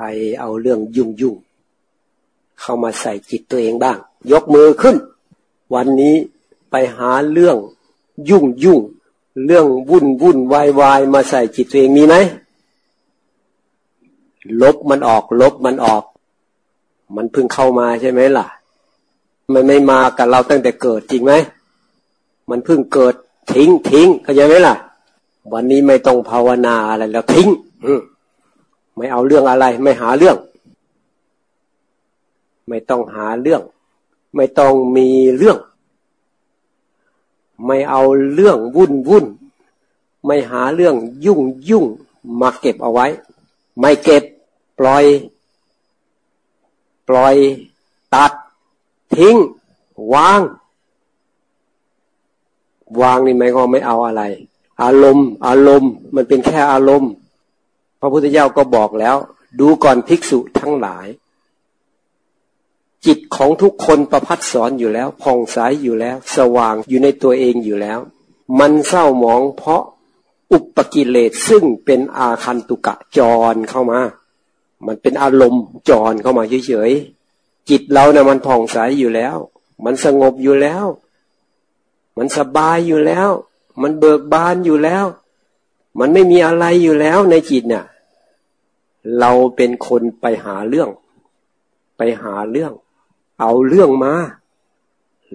รเอาเรื่องยุ่งยุ่งเข้ามาใส่จิตตัวเองบ้าง ยกมือขึ้น วันนี้ไปหาเรื่องยุ่งยุ่งเรื่องวุ่นวุ่นวายวายมาใส่จิตตัวเองมีไหมลบมันออก ลบมันออก มันเพิ่งเข้ามาใช่ไหมล่ะ มันไม่มากับเราตั้งแต่เกิดจริงไหมมันเพิ่งเกิดทิ้งทิ้งเข้าใจไหมล่ะ วันนี้ไม่ต้องภาวนาอะไรแล้วทิ้ง ไม่เอาเรื่องอะไร ไม่หาเรื่อง ไม่ต้องหาเรื่อง ไม่ต้องมีเรื่อง ไม่เอาเรื่องวุ่นวุ่นไม่หาเรื่องยุ่งยุ่งมาเก็บเอาไว้ ไม่เก็บปล่อย ปล่อย ตัด ทิ้ง วาง วางนี่หมายความไม่เอาอะไร อารมณ์ อารมณ์ มันเป็นแค่อารมณ์ พระพุทธเจ้าก็บอกแล้ว ดูก่อนภิกษุทั้งหลาย จิตของทุกคนประพัดสอนอยู่แล้วผ่องใสยอยู่แล้ว สว่างอยู่ในตัวเองอยู่แล้ว มันเศร้าหมองเพราะอุปกิเลสซึ่งเป็นอาคันตุกะจรเข้ามา มันเป็นอารมณ์จรเข้ามาเฉยๆ จิตเราเนะ่ยมันผ่องใสยอยู่แล้ว มันสงบอยู่แล้ว มันสบายอยู่แล้ว มันเบิกบานอยู่แล้ว มันไม่มีอะไรอยู่แล้วในจิตเนี่ย เราเป็นคนไปหาเรื่อง ไปหาเรื่อง เอาเรื่องมา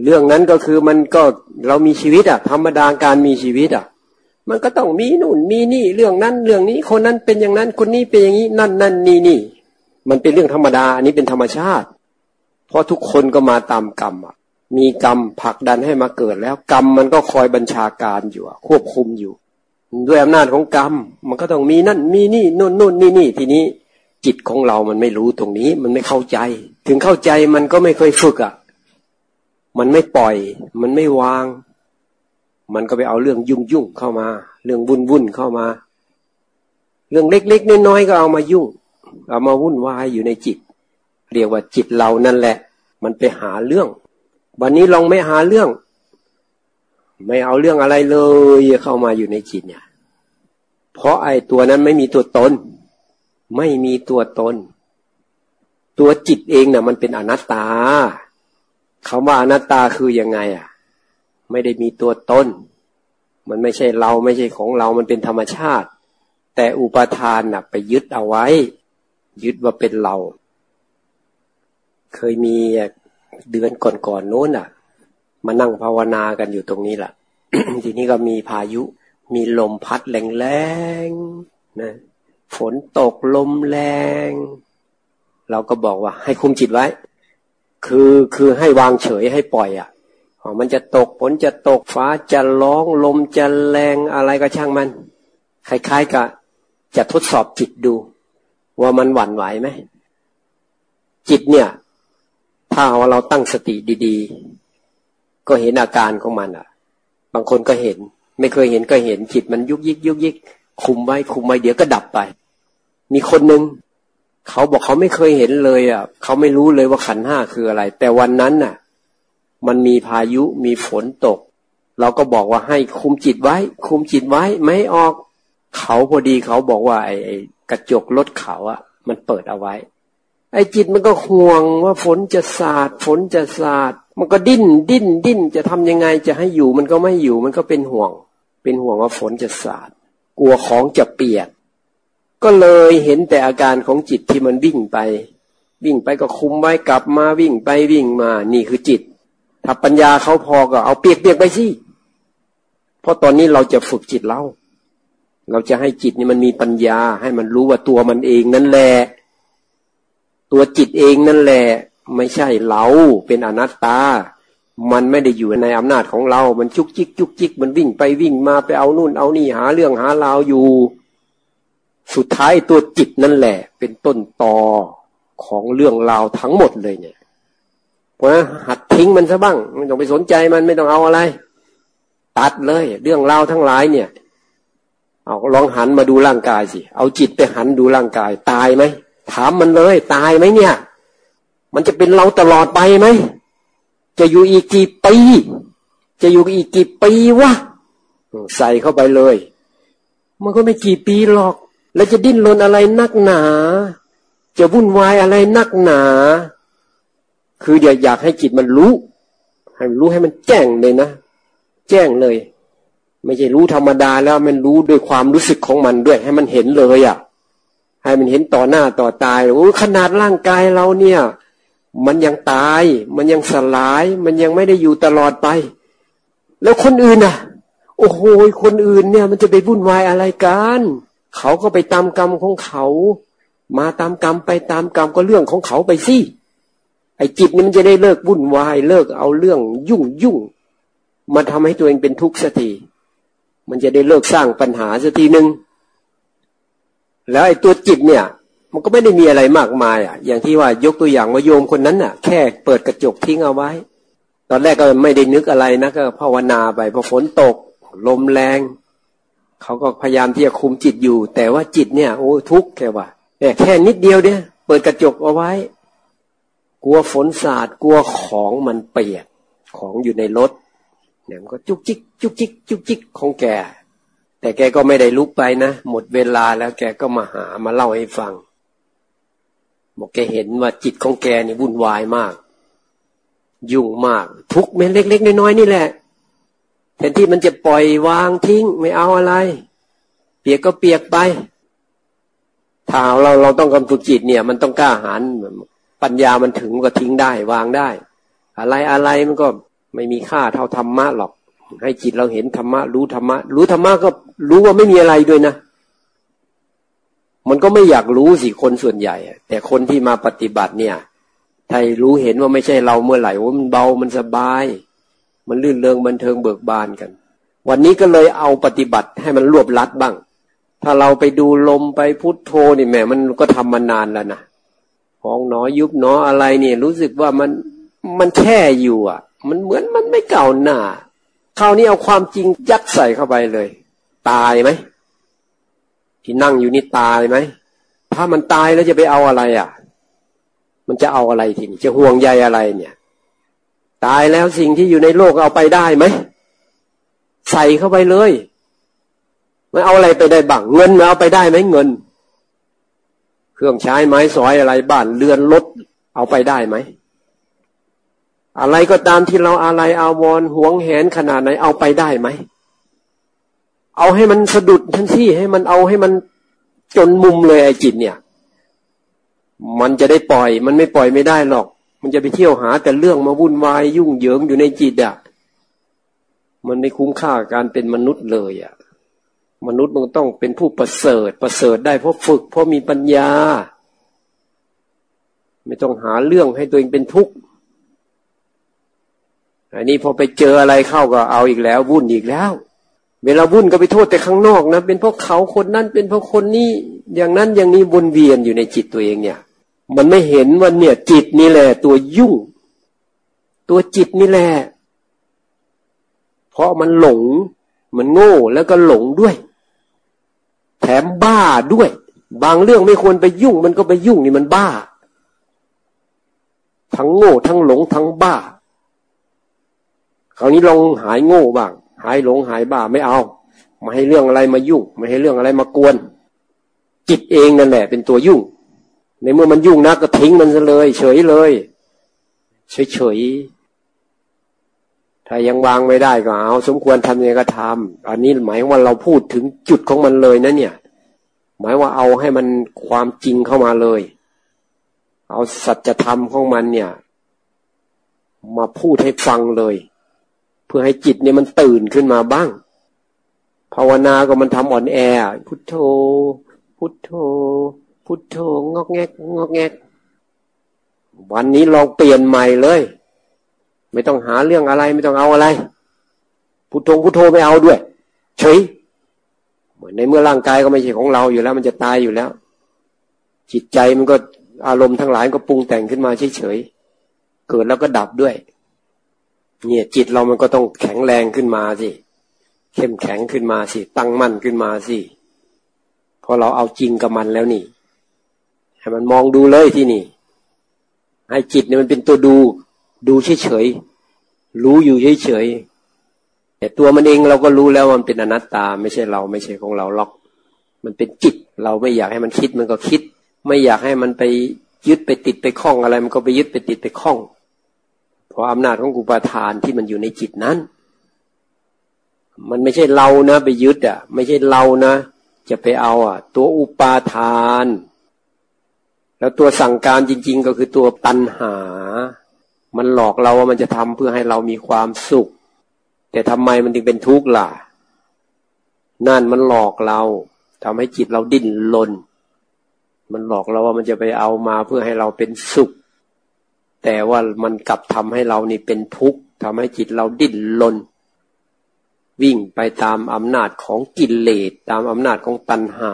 เรื่องนั้นก็คือมันก็เรามีชีวิตอะธรรมดาการมีชีวิตอะมันก็ต้องมีนู่นมีนี่เรื่องนั้นเรื่องนี้ คนนั้นเป็นอย่างนั้นคนนี้เป็นอย่างนี้นั่นนั่นนี่นี่ มันเป็นเรื่องธรรมดาอันนี้เป็นธรรมชาติ เพราะทุกคนก็มาตามกรรมอะมีกรรมผลักดันให้มาเกิดแล้ว กรรมมันก็คอยบัญชาการอยู่ควบคุมอยู่ ด้วยอำนาจของกรรม มันก็ต้องมีนั่นมีนี่นู่นนู่นนี่นี่ทีนี้ จิตของเรามันไม่รู้ตรงนี้ มันไม่เข้าใจ ถึงเข้าใจมันก็ไม่เคยฝึกอะ มันไม่ปล่อย มันไม่วาง มันก็ไปเอาเรื่องยุ่งยุ่งเข้ามา เรื่องวุ่นวุ่นเข้ามา เรื่องเล็กๆน้อยๆก็เอามายุ่ง เอามาวุ่นวายอยู่ในจิต เรียกว่าจิตเรานั่นแหละ มันไปหาเรื่อง วันนี้ลองไม่หาเรื่อง ไม่เอาเรื่องอะไรเลยเข้ามาอยู่ในจิตเนี่ย เพราะไอ้ตัวนั้นไม่มีตัวตน ไม่มีตัวตน ตัวจิตเองนะ่ะ มันเป็นอนัตตาคาว่าอนัตตาคือยังไง อะ ไม่ได้มีตัวตนมันไม่ใช่เราไม่ใช่ของเรามันเป็นธรรมชาติ แต่อุปทานน่ะ ไปยึดเอาไว้ ยึดว่าเป็นเรา เคยมีเดือนก่อนๆโน้นอะ มานั่งภาวนากันอยู่ตรงนี้แหละทีนี้ก็มีพายุ มีลมพัดแรงๆนะฝนตกลมแรง เราก็บอกว่า ให้คุมจิตไว้ คือคือให้วางเฉยให้ปล่อยอะมันจะตกฝนจะตกฟ้าจะร้องลมจะแรงอะไรก็ช่างมัน คล้ายๆกับจะทดสอบจิตดู ว่ามันหวั่นไหวไหมจิตเนี่ย ถ้าว่าเราตั้งสติดี ๆ ก็เห็นอาการของมันอะ บางคนก็เห็น ไม่เคยเห็นก็เห็นจิตมันยุกยิกยุกยิกคุมไว้คุมไว้เดี๋ยวก็ดับไป มีคนหนึ่งเขาบอกเขาไม่เคยเห็นเลยอะเขาไม่รู้เลยว่าขันห้าคืออะไร แต่วันนั้นน่ะ มันมีพายุมีฝนตก เราก็บอกว่าให้คุมจิตไว้ คุมจิตไว้ไม่ออก เขาพอดีเขาบอกว่าไอ้กระจกรถเขาอะ มันเปิดเอาไว้ ไอ้จิตมันก็ห่วงว่าฝนจะสาด ฝนจะสาด มันก็ดิ้นดิ้นดิ้นจะทำยังไงจะให้อยู่มันก็ไม่อยู่มันก็เป็นห่วง เป็นห่วงว่าฝนจะสาด กลัวของจะเปียก ก็เลยเห็นแต่อาการของจิตที่มันวิ่งไป วิ่งไปก็คุมไว้กลับมาวิ่งไปวิ่งมา นี่คือจิต ถ้าปัญญาเขาพอก็เอาเปียกเปียกไปสิ เพราะตอนนี้เราจะฝึกจิตเรา เราจะให้จิตนี่มันมีปัญญา ให้มันรู้ว่าตัวมันเองนั่นแหละ ตัวจิตเองนั่นแหละ ไม่ใช่เราเป็นอนัตตา มันไม่ได้อยู่ในอำนาจของเรา มันจุกจิกจุกจิก มันวิ่งไปวิ่งมาไปเอานู่นเอานี่หาเรื่องหาราวอยู่ สุดท้ายตัวจิตนั่นแหละ เป็นต้นตอของเรื่องราวทั้งหมดเลยเนี่ย เพราะหัดทิ้งมันซะบ้างไม่ต้องไปสนใจมันไม่ต้องเอาอะไร ตัดเลย เรื่องราวทั้งหลายเนี่ย เอาลองหันมาดูร่างกายสิ เอาจิตไปหันดูร่างกาย ตายไหม ถามมันเลย ตายไหมเนี่ย มันจะเป็นเราตลอดไปไหม จะอยู่อีกกี่ปี จะอยู่อีกกี่ปีวะใส่เข้าไปเลย มันก็ไม่กี่ปีหรอก แล้วจะดิ้นรนอะไรนักหนา จะวุ่นวายอะไรนักหนา คืออยาอยากให้จิตมันรู้ ให้มันรู้ให้มันแจ้งเลยนะ แจ้งเลย ไม่ใช่รู้ธรรมดาแล้วมันรู้ด้วยความรู้สึกของมันด้วย ให้มันเห็นเลยอะ่ะให้มันเห็นต่อหน้าต่อตายโอ้ขนาดร่างกายเราเนี่ย มันยังตาย มันยังสลาย มันยังไม่ได้อยู่ตลอดไป แล้วคนอื่นอะ โอ้โหคนอื่นเนี่ย มันจะไปวุ่นวายอะไรกันเขาก็ไปตามกรรมของเขา มาตามกรรมไปตามกรรมก็เรื่องของเขาไปสิไอ้จิตนี่มันจะได้เลิกวุ่นวาย เลิกเอาเรื่องยุ่งยุ่งมาทำให้ตัวเองเป็นทุกข์สักทีมันจะได้เลิกสร้างปัญหาสักทีหนึ่งแล้วไอ้ตัวจิตเนี่ย มันก็ไม่ได้มีอะไรมากมายอะ อย่างที่ว่ายกตัวอย่างว่าโยมคนนั้นอะ แค่เปิดกระจกทิ้งเอาไว้ ตอนแรกก็ไม่ได้นึกอะไรนะก็ภาวนาไปพอฝนตก ลมแรง เขาก็พยายามที่จะคุมจิตอยู่ แต่ว่าจิตเนี่ยโอ้ทุกข์แค่ว่าแต่แค่นิดเดียวเนี่ย เปิดกระจกเอาไว้ กลัวฝนสาดกลัวของมันเปียกของอยู่ในรถเนี่ยมันก็จุกจิกจุกจิกจุกจิกของแก แต่แกก็ไม่ได้ลุกไปนะ หมดเวลาแล้วแกก็มาหามาเล่าให้ฟัง บอกแกเห็นว่าจิตของแกนี่วุ่นวายมาก ยุ่งมาก ทุกเม็ดเล็ก ๆ น้อยๆนี่แหละแทนที่มันจะปล่อยวางทิ้งไม่เอาอะไร เปียกก็เปียกไปถ้าเราเราต้องกำตุจิตเนี่ย มันต้องกล้าหาญปัญญามันถึงก็ทิ้งได้ วางได้ อะไรอะไรมันก็ไม่มีค่าเท่าธรรมะหรอก ให้จิตเราเห็นธรรมะ รู้ธรรมะ รู้ธรรมะก็รู้ว่าไม่มีอะไรด้วยนะ มันก็ไม่อยากรู้สิคนส่วนใหญ่ แต่คนที่มาปฏิบัติเนี่ยถ้ารู้เห็นว่าไม่ใช่เราเมื่อไหร่ว่ามันเบามันสบาย มันลื่นเริงบันเทิงเบิกบานกัน วันนี้ก็เลยเอาปฏิบัติให้มันรวบลัดบ้าง ถ้าเราไปดูลมไปพุทโธนี่แหม่มันก็ทำมานานแล้วนะห้องหนอยุบหนออะไรเนี่ยรู้สึกว่ามันมันแค่อยู่อะ มันเหมือนมันไม่เก่าหน้าคราวนี้เอาความจริงยัดใส่เข้าไปเลย ตายไหม ที่นั่งอยู่นี่ตายไหมถ้ามันตายแล้วจะไปเอาอะไรอะ มันจะเอาอะไรทีนี้จะห่วงใยอะไรเนี่ย ตายแล้วสิ่งที่อยู่ในโลกเอาไปได้ไหมใส่เข้าไปเลยมันเอาอะไรไปได้บ้างเงินมันเอาไปได้ไหมเงิน เครื่องใช้ไม้สอยอะไรบ้านเรือนรถเอาไปได้ไหมอะไรก็ตามที่เราอะไรอาวรหวงแหนขนาดไหนเอาไปได้ไหม เอาให้มันสะดุดทันทีให้มันเอาให้มันจนมุมเลยไอ้จิตเนี่ย มันจะได้ปล่อย มันไม่ปล่อยไม่ได้หรอก มันจะไปเที่ยวหา แต่เรื่องมาวุ่นวายยุ่งเหยิงอยู่ในจิตอะ่ะมันไม่คุ้มค่าการเป็นมนุษย์เลยอะ่ะ มนุษย์มันต้องเป็นผู้ประเสริฐ ประเสริฐได้เพราะฝึก เพราะมีปัญญา ไม่ต้องหาเรื่องให้ตัวเองเป็นทุกข์อันนี้พอไปเจออะไรเข้าก็เอาอีกแล้ว วุ่นอีกแล้ว เวลาวุ่นก็ไปโทษแต่ข้างนอกนะเป็นเพราะเขาคนนั้นเป็นเพราะคนนี้อย่างนั้นอย่างนี้วนเวียนอยู่ในจิตตัวเองเนี่ย มันไม่เห็นว่าเนี่ย จิตนี่แหละ ตัวยุ่ง ตัวจิตนี่แหละเพราะมันหลง มันโง่แล้วก็หลงด้วย แถมบ้าด้วย บางเรื่องไม่ควรไปยุ่ง มันก็ไปยุ่งนี่มันบ้า ทั้งโง่ ทั้งหลงทั้งบ้า คราวนี้ลองหายโง่บ้าง หายหลงหายบ้าไม่เอาไม่ให้เรื่องอะไรมายุ่งไม่ให้เรื่องอะไรมากวน จิตเองนั่นแหละ เป็นตัวยุ่ง ในเมื่อมันยุ่งนักก็ทิ้งมันซะเลย เฉยเลย เฉยเฉยถ้ายังวางไม่ได้ก็เอา สมควรทำยังไงก็ทำอันนี้หมายว่าเราพูดถึงจุดของมันเลยนะเนี่ย หมายว่าเอาให้มันความจริงเข้ามาเลย เอาสัจธรรมของมันเนี่ย มาพูดให้ฟังเลย เพื่อให้จิตเนี่ยมันตื่นขึ้นมาบ้าง ภาวนาก็มันทำอ่อนแอ พุทโธ พุทโธ พุทโธงอกแงกงอกแงก วันนี้ลองเปลี่ยนใหม่เลย ไม่ต้องหาเรื่องอะไรไม่ต้องเอาอะไร พุทโธพุทโธไม่เอาด้วยเฉยในเมื่อร่างกายก็ไม่ใช่ของเราอยู่แล้ว มันจะตายอยู่แล้ว จิตใจมันก็อารมณ์ทั้งหลายก็ปรุงแต่งขึ้นมาเฉยๆเกิดแล้วก็ดับด้วย เนี่ย จิตเรามันก็ต้องแข็งแรงขึ้นมาสิเข้มแข็งขึ้นมาสิ ตั้งมั่นขึ้นมาสิพอเราเอาจริงกับมันแล้วนี่ ให้มันมองดูเลยที่นี่ ให้จิตเนี่ยมันเป็นตัวดู ดูเฉยๆรู้อยู่เฉยๆแต่ตัวมันเองเราก็รู้แล้วมันเป็นอนัตตา ไม่ใช่เราไม่ใช่ของเราหรอก มันเป็นจิต เราไม่อยากให้มันคิดมันก็คิด ไม่อยากให้มันไปยึดไปติดไปคล้องอะไร มันก็ไปยึดไปติดไปคล้อง เพราะอำนาจของอุปาทานที่มันอยู่ในจิตนั้น มันไม่ใช่เรานะ ไปยึดอะ ไม่ใช่เรานะ จะไปเอาอะ ตัวอุปาทาน แล้วตัวสั่งการจริง ๆ ก็คือตัวตัณหา มันหลอกเราว่ามันจะทำเพื่อให้เรามีความสุข แต่ทำไมมันถึงเป็นทุกข์ล่ะ นั่นมันหลอกเราทำให้จิตเราดิ้นรนมันหลอกเราว่ามันจะไปเอามาเพื่อให้เราเป็นสุข แต่ว่ามันกลับทำให้เรานี่เป็นทุกข์ทำให้จิตเราดิ้นรนวิ่งไปตามอำนาจของกิเลสตามอำนาจของตัณหา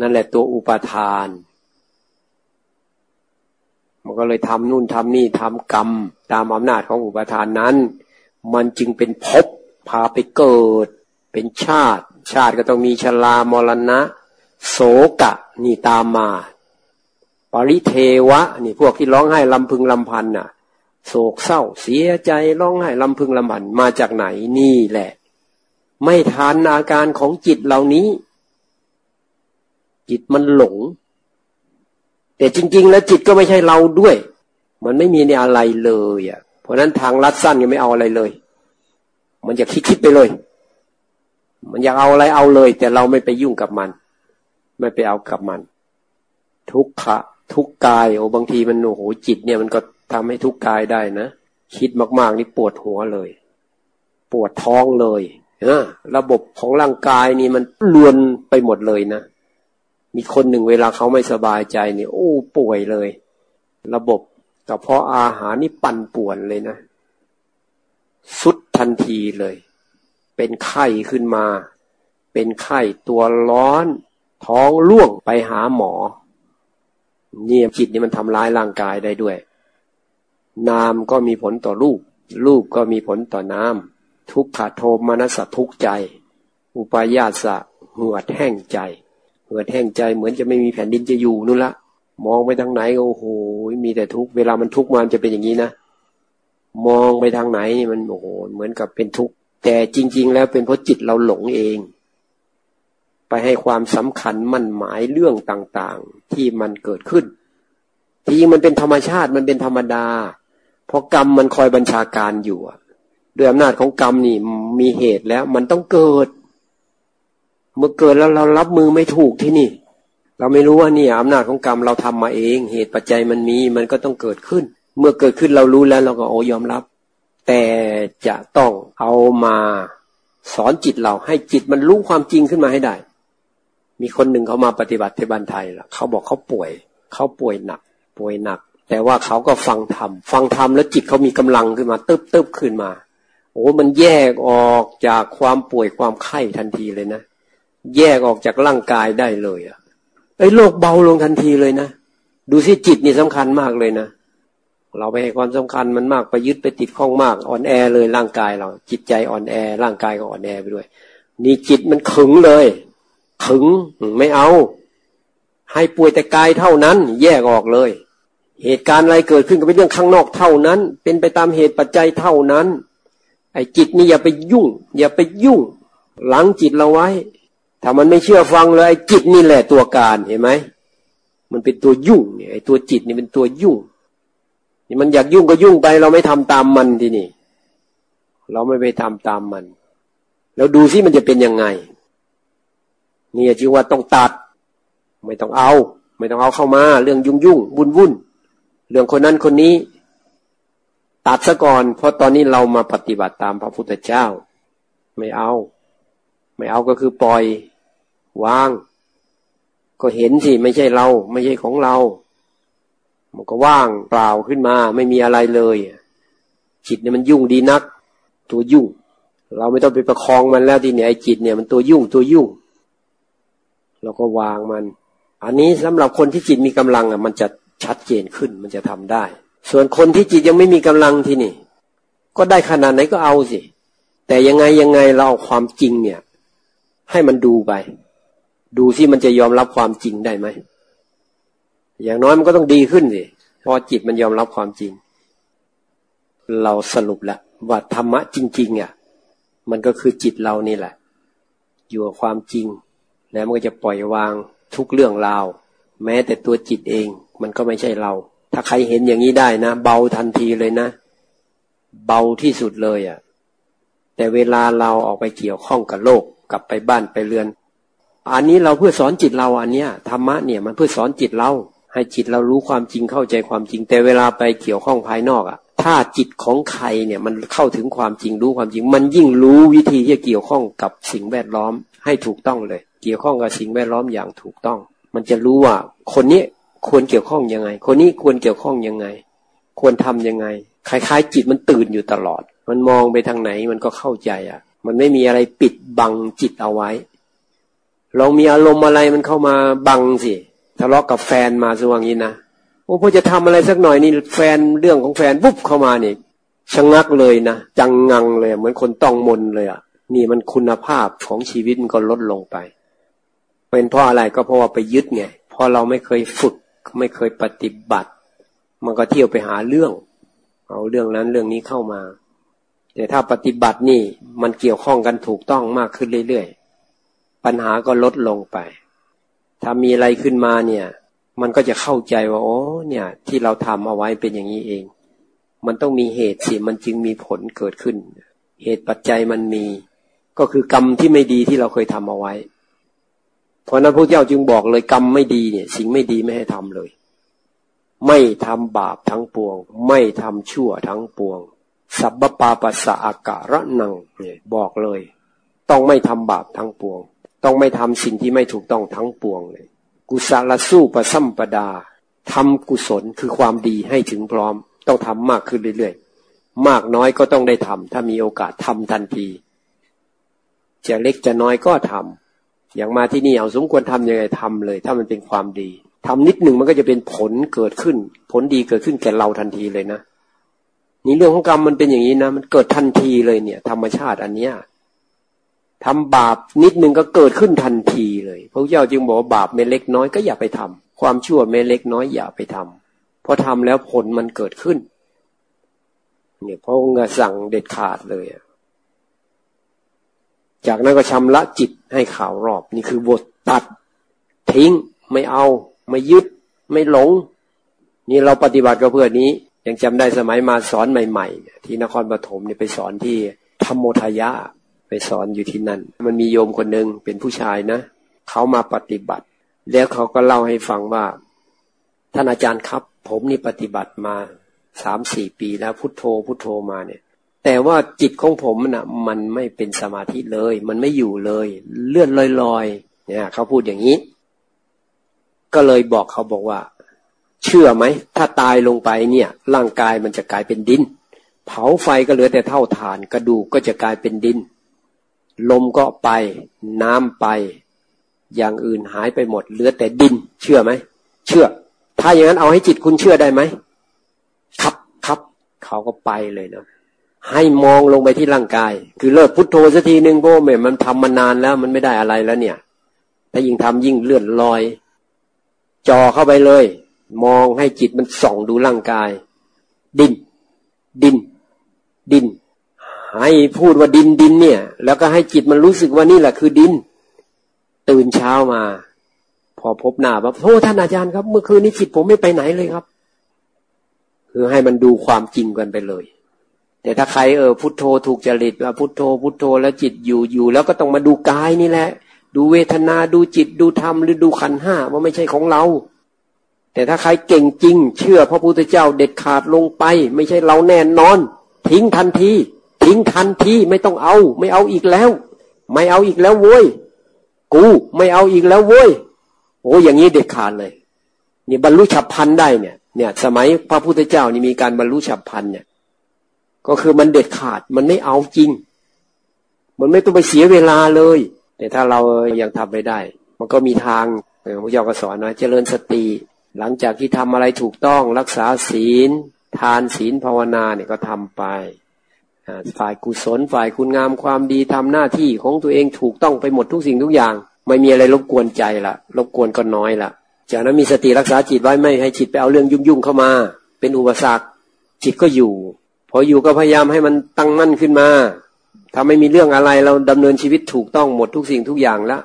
นั่นแหละตัวอุปาทาน มันก็เลยทำนู่นทำนี่ทำกรรม ตามอำนาจของอุปาทานนั้น มันจึงเป็นภพพาไปเกิด เป็นชาติ ชาติก็ต้องมีชรามรณะโศกะนี่ตามมา ปริเทวะ นี่พวกที่ร้องไห้ลำพึงลำพันน่ะ โศกเศร้า เสียใจร้องไห้ลำพึงลำพันมาจากไหนนี่แหละ ไม่ทานอาการของจิตเหล่านี้ จิตมันหลง แต่จริง ๆ แล้วจิตก็ไม่ใช่เราด้วย มันไม่มีในอะไรเลยอะเพราะนั้นทางลัดสั้นยังไม่เอาอะไรเลย มันอยากคิดๆไปเลย มันอยากเอาอะไรเอาเลย แต่เราไม่ไปยุ่งกับมัน ไม่ไปเอากับมัน ทุกขะ ทุกกายโอ้บางทีมันโอ้โหจิตเนี่ยมันก็ทำให้ทุกกายได้นะคิดมากๆนี่ปวดหัวเลย ปวดท้องเลยเออระบบของร่างกายนี่มันลวนไปหมดเลยนะมีคนหนึ่งเวลาเขาไม่สบายใจนี่โอ้ป่วยเลย ระบบกระเพาะอาหารนี่ปั่นป่วนเลยนะสุดทันทีเลย เป็นไข้ขึ้นมา เป็นไข้ตัวร้อน ท้องล่วงไปหาหมอ เนี่ยจิตนี่มันทำร้ายร่างกายได้ด้วย นามก็มีผลต่อรูป รูปก็มีผลต่อนาม ทุกขโทมนัสทุกใจ อุปายาสะเหือดแห้งใจเหือดแห้งใจเหมือนจะไม่มีแผ่นดินจะอยู่นู่นละ มองไปทางไหนโอ้โหมีแต่ทุกเวลามันทุกมันจะเป็นอย่างนี้นะมองไปทางไหนนี่มันโอ้โหเหมือนกับเป็นทุกข์แต่จริง ๆ แล้วเป็นเพราะจิตเราหลงเอง ไปให้ความสำคัญมั่นหมายเรื่องต่างๆ ที่มันเกิดขึ้น ที่มันเป็นธรรมชาติมันเป็นธรรมดา เพราะกรรมมันคอยบัญชาการอยู่ด้วยอำนาจของกรรมนี่มีเหตุแล้ว มันต้องเกิด เมื่อเกิดแล้วเรารับมือไม่ถูกที่นี่ เราไม่รู้ว่านี่อำนาจของกรรมเราทำมาเอง เหตุปัจจัยมันมีมันก็ต้องเกิดขึ้น เมื่อเกิดขึ้นเรารู้แล้วเราก็โอ้ยอมรับ แต่จะต้องเอามาสอนจิตเราให้จิตมันรู้ความจริงขึ้นมาให้ได้ มีคนหนึ่งเขามาปฏิบัติที่บ้านไทยล่ะเขาบอกเขาป่วย เขาป่วยหนัก ป่วยหนัก แต่ว่าเขาก็ฟังธรรม ฟังธรรมแล้วจิตเขามีกำลังขึ้นมา ตึ๊บตึ๊บขึ้นมา โอ้มันแยกออกจากความป่วยความไข้ทันทีเลยนะ แยกออกจากร่างกายได้เลยอะไอ้โรคเบาลงทันทีเลยนะ ดูสิจิตนี่สำคัญมากเลยนะ เราไปให้ความสำคัญมันมากไปยึดไปติดข้องมากอ่อนแอเลยร่างกายเรา จิตใจอ่อนแอร่างกายก็อ่อนแอไปด้วย นี่จิตมันขึงเลย ถึงไม่เอา ให้ป่วยแต่กายเท่านั้น แยกออกเลย เหตุการณ์อะไรเกิดขึ้นก็เป็นเรื่องข้างนอกเท่านั้น เป็นไปตามเหตุปัจจัยเท่านั้น ไอ้จิตนี่อย่าไปยุ่ง อย่าไปยุ่ง หลังจิตเราไว้ ถ้ามันไม่เชื่อฟังเลยไอ้จิตนี่แหละตัวการเห็นไหมมันเป็นตัวยุ่งเนี่ยไอ้ตัวจิตนี่เป็นตัวยุ่งนี่มันอยากยุ่งก็ยุ่งไป เราไม่ทำตามมันทีนี่ เราไม่ไปทำตามมัน แล้วดูซิมันจะเป็นยังไง นี่จึงว่าต้องตัด ไม่ต้องเอา ไม่ต้องเอาเข้ามา เรื่องยุ่งยุ่งวุ่นวุ่นเรื่องคนนั้นคนนี้ ตัดซะก่อน เพราะตอนนี้เรามาปฏิบัติตามพระพุทธเจ้า ไม่เอา ไม่เอาก็คือปล่อยวาง ก็เห็นสิไม่ใช่เรา ไม่ใช่ของเรามันก็ว่างเปล่าขึ้นมา ไม่มีอะไรเลยจิตเนี่ยมันยุ่งดีนัก ตัวยุ่ง เราไม่ต้องไปประคองมันแล้วทีเนี่ยไอ้จิตเนี่ยมันตัวยุ่งตัวยุ่ง เราก็วางมัน อันนี้สำหรับคนที่จิตมีกำลังอะมันจะชัดเจนขึ้นมันจะทำได้ ส่วนคนที่จิตยังไม่มีกำลังที่นี่ ก็ได้ขนาดไหนก็เอาสิ แต่ยังไงยังไงเราเอาความจริงเนี่ย ให้มันดูไป ดูสิมันจะยอมรับความจริงได้ไหมอย่างน้อยมันก็ต้องดีขึ้นสิพอจิตมันยอมรับความจริง เราสรุปแล้วว่าธรรมะจริง ๆ อะ มันก็คือจิตเรานี่แหละ อยู่กับความจริง แล้วมันก็จะปล่อยวางทุกเรื่องราว แม้แต่ตัวจิตเอง มันก็ไม่ใช่เรา ถ้าใครเห็นอย่างนี้ได้นะ เบาทันทีเลยนะ เบาที่สุดเลยอะ่ะ แต่เวลาเราออกไปเกี่ยวข้องกับโลก กลับไปบ้านไปเรือน อันนี้เราเพื่อสอนจิตเราอันเนี้ยธรรมะเนี่ยมันเพื่อสอนจิตเรา ให้จิตเรารู้ความจริงเข้าใจความจริง แต่เวลาไปเกี่ยวข้องภายนอกอะ่ะถ้าจิตของใครเนี่ยมันเข้าถึงความจริงรู้ความจริง มันยิ่งรู้วิธีที่จะเกี่ยวข้องกับสิ่งแวดล้อมให้ถูกต้องเลย เกี่ยวข้องกับสิ่งแวดล้อมอย่างถูกต้อง มันจะรู้ว่า คนนี้ควรเกี่ยวข้องยังไง คนนี้ควรเกี่ยวข้องยังไง ควรทํำยังไง คล้ายๆ จิตมันตื่นอยู่ตลอด มันมองไปทางไหนมันก็เข้าใจอะ มันไม่มีอะไรปิดบังจิตเอาไว้ เรามีอารมณ์อะไรมันเข้ามาบังสิทะเลาะกับแฟนมาสว่างนี้นะโอ้พอจะทำอะไรสักหน่อยนี่แฟนเรื่องของแฟนปุ๊บเข้ามานี่ชะงักเลยนะจังงังเลย เหมือนคนต้องมนเลยอะนี่มันคุณภาพของชีวิตมันก็ลดลงไป เป็นเพราะอะไรก็เพราะว่าไปยึดไงพอเราไม่เคยฝึกไม่เคยปฏิบัติ มันก็เที่ยวไปหาเรื่อง เอาเรื่องนั้นเรื่องนี้เข้ามา แต่ถ้าปฏิบัตินี่มันเกี่ยวข้องกันถูกต้องมากขึ้นเรื่อยๆปัญหาก็ลดลงไป ถ้ามีอะไรขึ้นมาเนี่ย มันก็จะเข้าใจว่าโอ้เนี่ย ที่เราทำเอาไว้เป็นอย่างนี้เอง มันต้องมีเหตุสิมันจึงมีผลเกิดขึ้น เหตุปัจจัยมันมี ก็คือกรรมที่ไม่ดีที่เราเคยทำเอาไว้ เพราะนั้นพระเจ้าจึงบอกเลยกรรมไม่ดีเนี่ย สิ่งไม่ดีไม่ให้ทำเลย ไม่ทำบาปทั้งปวง ไม่ทำชั่วทั้งปวง สัพปาปัสสะอาการะนังเนี่ยบอกเลย ต้องไม่ทำบาปทั้งปวง ต้องไม่ทำสิ่งที่ไม่ถูกต้องทั้งปวงเลยกุศลสู้ประสัมปดาทำกุศลคือความดีให้ถึงพร้อม ต้องทำมากขึ้นเรื่อยๆ มากน้อยก็ต้องได้ทำถ้ามีโอกาสทำทันที จะเล็กจะน้อยก็ทำ อย่างมาที่นี่เอาสมควรทำยังไงทำเลย ถ้ามันเป็นความดีทำนิดหนึ่งมันก็จะเป็นผลเกิดขึ้น ผลดีเกิดขึ้นแก่เราทันทีเลยนะนี่เรื่องของกรรมมันเป็นอย่างนี้นะมันเกิดทันทีเลยเนี่ย ธรรมชาติอันเนี้ยทำบาปนิดนึงก็เกิดขึ้นทันทีเลยพระเจ้าจึงบอกว่าบาปไม่เล็กน้อยก็อย่าไปทำความชั่วไม่เล็กน้อยอย่าไปทำเพราะทำแล้วผลมันเกิดขึ้น เนี่ยพระองค์สั่งเด็ดขาดเลย จากนั้นก็ชำระจิตให้ข่าวรอบ นี่คือบทตัด ทิ้ง ไม่เอา ไม่ยึด ไม่หลง นี่เราปฏิบัติก็เพื่อนี้ ยังจำได้สมัยมาสอนใหม่ ๆ ที่นครปฐมเนี่ยไปสอนที่ธรรมโมทยะ ไปสอนอยู่ที่นั่น มันมีโยมคนหนึ่งเป็นผู้ชายนะ เขามาปฏิบัติ แล้วเขาก็เล่าให้ฟังว่า ท่านอาจารย์ครับ ผมนี่ปฏิบัติมาสามสี่ปีแล้วพุทโธพุทโธมาเนี่ย แต่ว่าจิตของผมนะ่ะ มันไม่เป็นสมาธิเลย มันไม่อยู่เลย เลื่อนลอยลอยเนี่ยเขาพูดอย่างนี้ ก็เลยบอกเขาบอกว่า เชื่อไหม ถ้าตายลงไปเนี่ย ร่างกายมันจะกลายเป็นดิน เผาไฟก็เหลือแต่เท่าฐาน กระดูกก็จะกลายเป็นดิน ลมก็ไป น้ำไป อย่างอื่นหายไปหมด เหลือแต่ดิน เชื่อไหม เชื่อ ถ้าอย่างนั้นเอาให้จิตคุณเชื่อได้ไหม ครับครับ เขาก็ไปเลยนะ ให้มองลงไปที่ร่างกาย คือเลิกพุทโธสักทีหนึ่งโบ้แม่มันทำมานานแล้ว มันไม่ได้อะไรแล้วเนี่ย ถ้ายิ่งทำยิ่งเลื่อนลอย จอเข้าไปเลย มองให้จิตมันส่องดูร่างกาย ดิน ดิน ดิน ให้พูดว่าดินดินเนี่ย แล้วก็ให้จิตมันรู้สึกว่านี่แหละคือดิน ตื่นเช้ามา พอพบหน้าแบบโทษท่านอาจารย์ครับ เมื่อคืนนี้จิตผมไม่ไปไหนเลยครับ คือให้มันดูความจริงกันไปเลย แต่ถ้าใครเออพุทโธถูกจริตแล้วพุทโธพุทโธแล้วจิตอยู่อยู่ แล้วก็ต้องมาดูกายนี่แหละ ดูเวทนาดูจิตดูธรรมหรือดูขันห้าว่าไม่ใช่ของเรา แต่ถ้าใครเก่งจริง เชื่อพระพุทธเจ้าเด็ดขาดลงไป ไม่ใช่เราแน่นอน ทิ้งทันที ทิ้งทันทีไม่ต้องเอา ไม่เอาอีกแล้ว ไม่เอาอีกแล้วโว้ยกูไม่เอาอีกแล้วโว้ยโอ้อย่างนี้เด็ดขาดเลย นี่บรรลุฉับพันได้เนี่ย เนี่ย สมัยพระพุทธเจ้านี่มีการบรรลุฉับพันเนี่ย ก็คือมันเด็ดขาดมันไม่เอาจริง มันไม่ต้องไปเสียเวลาเลย แต่ถ้าเรายังทำไม่ได้ มันก็มีทางพระเจ้าก็สอนนะเจริญสติ หลังจากที่ทำอะไรถูกต้องรักษาศีล ทานศีลภาวนาเนี่ยก็ทำไปฝ่ายกุศลฝ่ายคุณงามความดีทำหน้าที่ของตัวเองถูกต้องไปหมดทุกสิ่งทุกอย่าง ไม่มีอะไรรบกวนใจละรบกวนก็น้อยละจากนั้นมีสติรักษาจิตไว้ไม่ให้จิตไปเอาเรื่องยุ่งๆเข้ามา เป็นอุปสรรคจิตก็อยู่ พออยู่ก็พยายามให้มันตั้งมั่นขึ้นมา ถ้าไม่มีเรื่องอะไรเราดำเนินชีวิตถูกต้องหมดทุกสิ่งทุกอย่างละ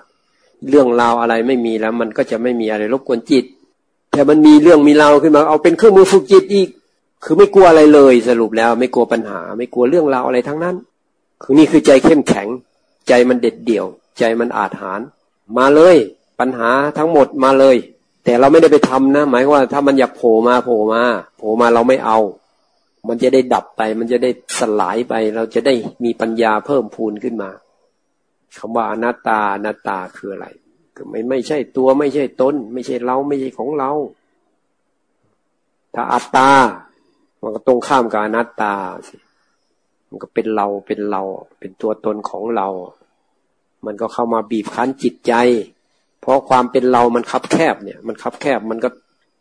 เรื่องราวอะไรไม่มีแล้ว มันก็จะไม่มีอะไรรบกวนจิต แต่มันมีเรื่องมีราวขึ้นมา เอาเป็นเครื่องมือฝึกจิตอีก คือไม่กลัวอะไรเลยสรุปแล้ว ไม่กลัวปัญหา ไม่กลัวเรื่องราวอะไรทั้งนั้น คือนี่คือใจเข้มแข็ง ใจมันเด็ดเดี่ยว ใจมันอาถรรมาเลย ปัญหาทั้งหมดมาเลย แต่เราไม่ได้ไปทำนะ หมายว่าถ้ามันอยากโผล่มาโผล่มาโผล่มาเราไม่เอา มันจะได้ดับไป มันจะได้สลายไป เราจะได้มีปัญญาเพิ่มพูนขึ้นมาคำว่าอนัตตาอนัตตาคืออะไรคือไม่ไม่ใช่ตัวไม่ใช่ตนไม่ใช่เราไม่ใช่ของเรา ถ้าอัตตา มันก็ตรงข้ามกับอนัตตาสิมันก็เป็นเราเป็นเรา เป็นตัวตนของเรา มันก็เข้ามาบีบคั้นจิตใจ เพราะความเป็นเรามันคับแคบเนี่ย มันคับแคบมันก็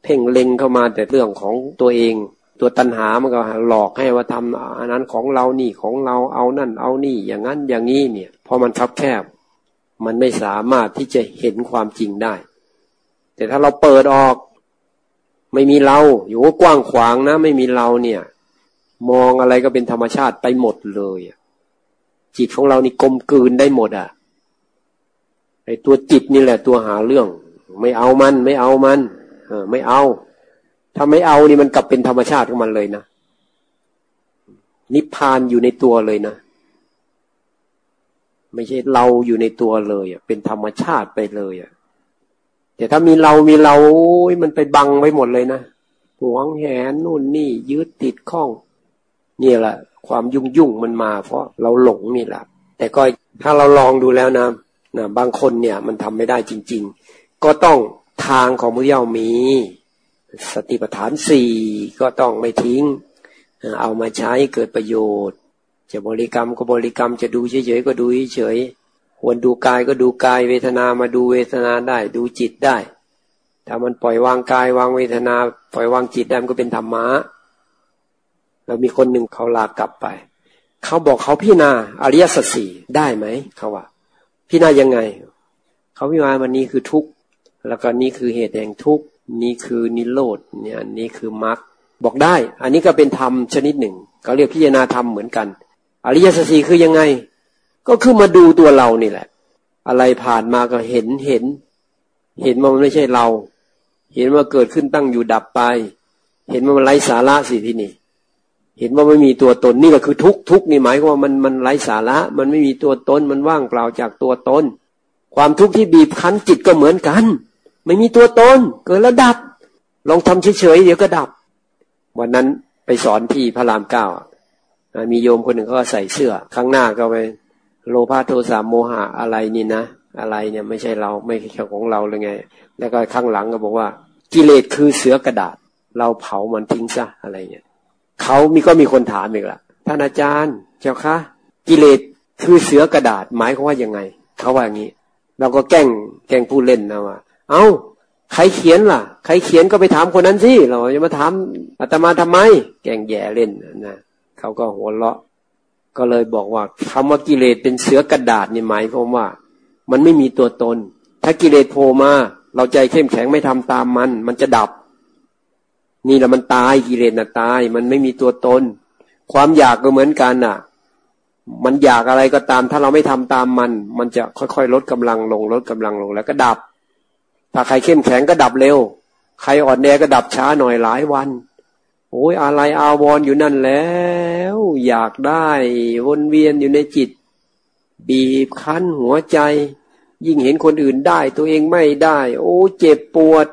เพ่งเล็งเข้ามาแต่เรื่องของตัวเอง ตัวตัณหามันก็หลอกให้ว่าทำอันนั้นของเรานี่ของเราเอานั่น เอานี่ อย่างนั้นอย่างนี้เนี่ยพอมันคับแคบ มันไม่สามารถที่จะเห็นความจริงได้ แต่ถ้าเราเปิดออก ไม่มีเรา อยู่กว้างขวางนะ ไม่มีเราเนี่ย มองอะไรก็เป็นธรรมชาติไปหมดเลยจิตของเรานี่กลมกลืนได้หมดอะไอตัวจิตนี่แหละตัวหาเรื่อง ไม่เอามัน ไม่เอามัน เออ ไม่เอา ถ้าไม่เอานี่มันกลับเป็นธรรมชาติของมันเลยนะ นิพพานอยู่ในตัวเลยนะ ไม่ใช่เราอยู่ในตัวเลยอะ เป็นธรรมชาติไปเลยอะ แต่ถ้ามีเรามีเราโอ้ยมันไปบังไว้หมดเลยนะหวงแหนนู่นนี่ยึดติดข้องนี่แหละ ความยุ่งยุ่งมันมา เพราะเราหลงนี่แหละ แต่ก็ถ้าเราลองดูแล้วนะนะบางคนเนี่ย มันทำไม่ได้จริง ๆ ก็ต้องทางของมุทยามี สติปัฏฐานสี่ก็ต้องไม่ทิ้ง เอามาใช้เกิดประโยชน์ จะบริกรรมก็บริกรรมจะดูเฉยๆก็ดูเฉยๆควรดูกายก็ดูกายเวทนามาดูเวทนาได้ ดูจิตได้ ถ้ามันปล่อยวางกายวางเวทนา ปล่อยวางจิตได้มันก็เป็นธรรมะแล้วมีคนหนึ่งเขาลากลับไป เขาบอกเขาพิจารณาอริยสัจสี่ได้ไหมเขาว่าพิจารณายังไง เขาพิจารณาวันนี้คือทุกข์แล้วก็นี่คือเหตุแห่งทุกข์ นี่คือนิโรธเนี่ยนี่คือมรรคบอกได้ อันนี้ก็เป็นธรรมชนิดหนึ่งเขาเรียกพิจารณาธรรมเหมือนกัน อริยสัจสีคือยังไง ก็คือมาดูตัวเรานี่แหละ อะไรผ่านมาก็เห็นเห็น เห็นว่ามันไม่ใช่เรา เห็นว่าเกิดขึ้นตั้งอยู่ดับไป เห็นว่ามันไร้สาระสิที่นี่ เห็นว่าไม่มีตัวตนนี่ก็คือทุกทุกนี่หมายว่ามันมันไร้สาระ มันไม่มีตัวตนมันว่างเปล่าจากตัวตนความทุกข์ที่บีบคั้นจิตก็เหมือนกัน ไม่มีตัวตน เกิดแล้วดับ ลองทำเฉยๆเดี๋ยวก็ดับ วันนั้นไปสอนที่พระรามเก้ามีโยมคนหนึ่งเขาใส่เสื้อ ข้างหน้าก็ไปโลภะโทสะโมหะอะไรนี่นะ อะไรเนี่ยไม่ใช่เราไม่ใช่ของเราเลยไง แล้วก็ข้างหลังก็บอกว่า กิเลสคือเสือกระดาษ เราเผามันทิ้งซะอะไรเงี้ยเขามีก็มีคนถามอีกละท่านอาจารย์เจ้าคะกิเลสคือเสือกระดาษหมายความว่ายังไงเขาว่าอย่างนี้ เราก็แกล้งแกล้งผู้เล่นนะว่า เอา้าใครเขียนล่ะ ใครเขียนก็ไปถามคนนั้นสิเราจะมาถามอาตมาทำไม แกงแย่เล่นนะเขาก็หัวเราะ ก็เลยบอกว่าคำว่ากิเลสเป็นเสือกระดาษนี่หมายความว่า มันไม่มีตัวตน ถ้ากิเลสโผล่มา เราใจเข้มแข็งไม่ทำตามมัน มันจะดับ นี่แหละมันตายกิเลสน่ะตาย มันไม่มีตัวตน ความอยากก็เหมือนกันน่ะ มันอยากอะไรก็ตาม ถ้าเราไม่ทำตามมัน มันจะค่อยๆลดกำลังลงลดกำลังลงแล้วก็ดับ ถ้าใครเข้มแข็งก็ดับเร็ว ใครอ่อนแอก็ดับช้าหน่อยหลายวัน โอ้ยอะไรอาวรออยู่นั่นแล้ว อยากได้วนเวียนอยู่ในจิต บีบคั้นหัวใจ ยิ่งเห็นคนอื่นได้ ตัวเองไม่ได้ โอ้เจ็บปวด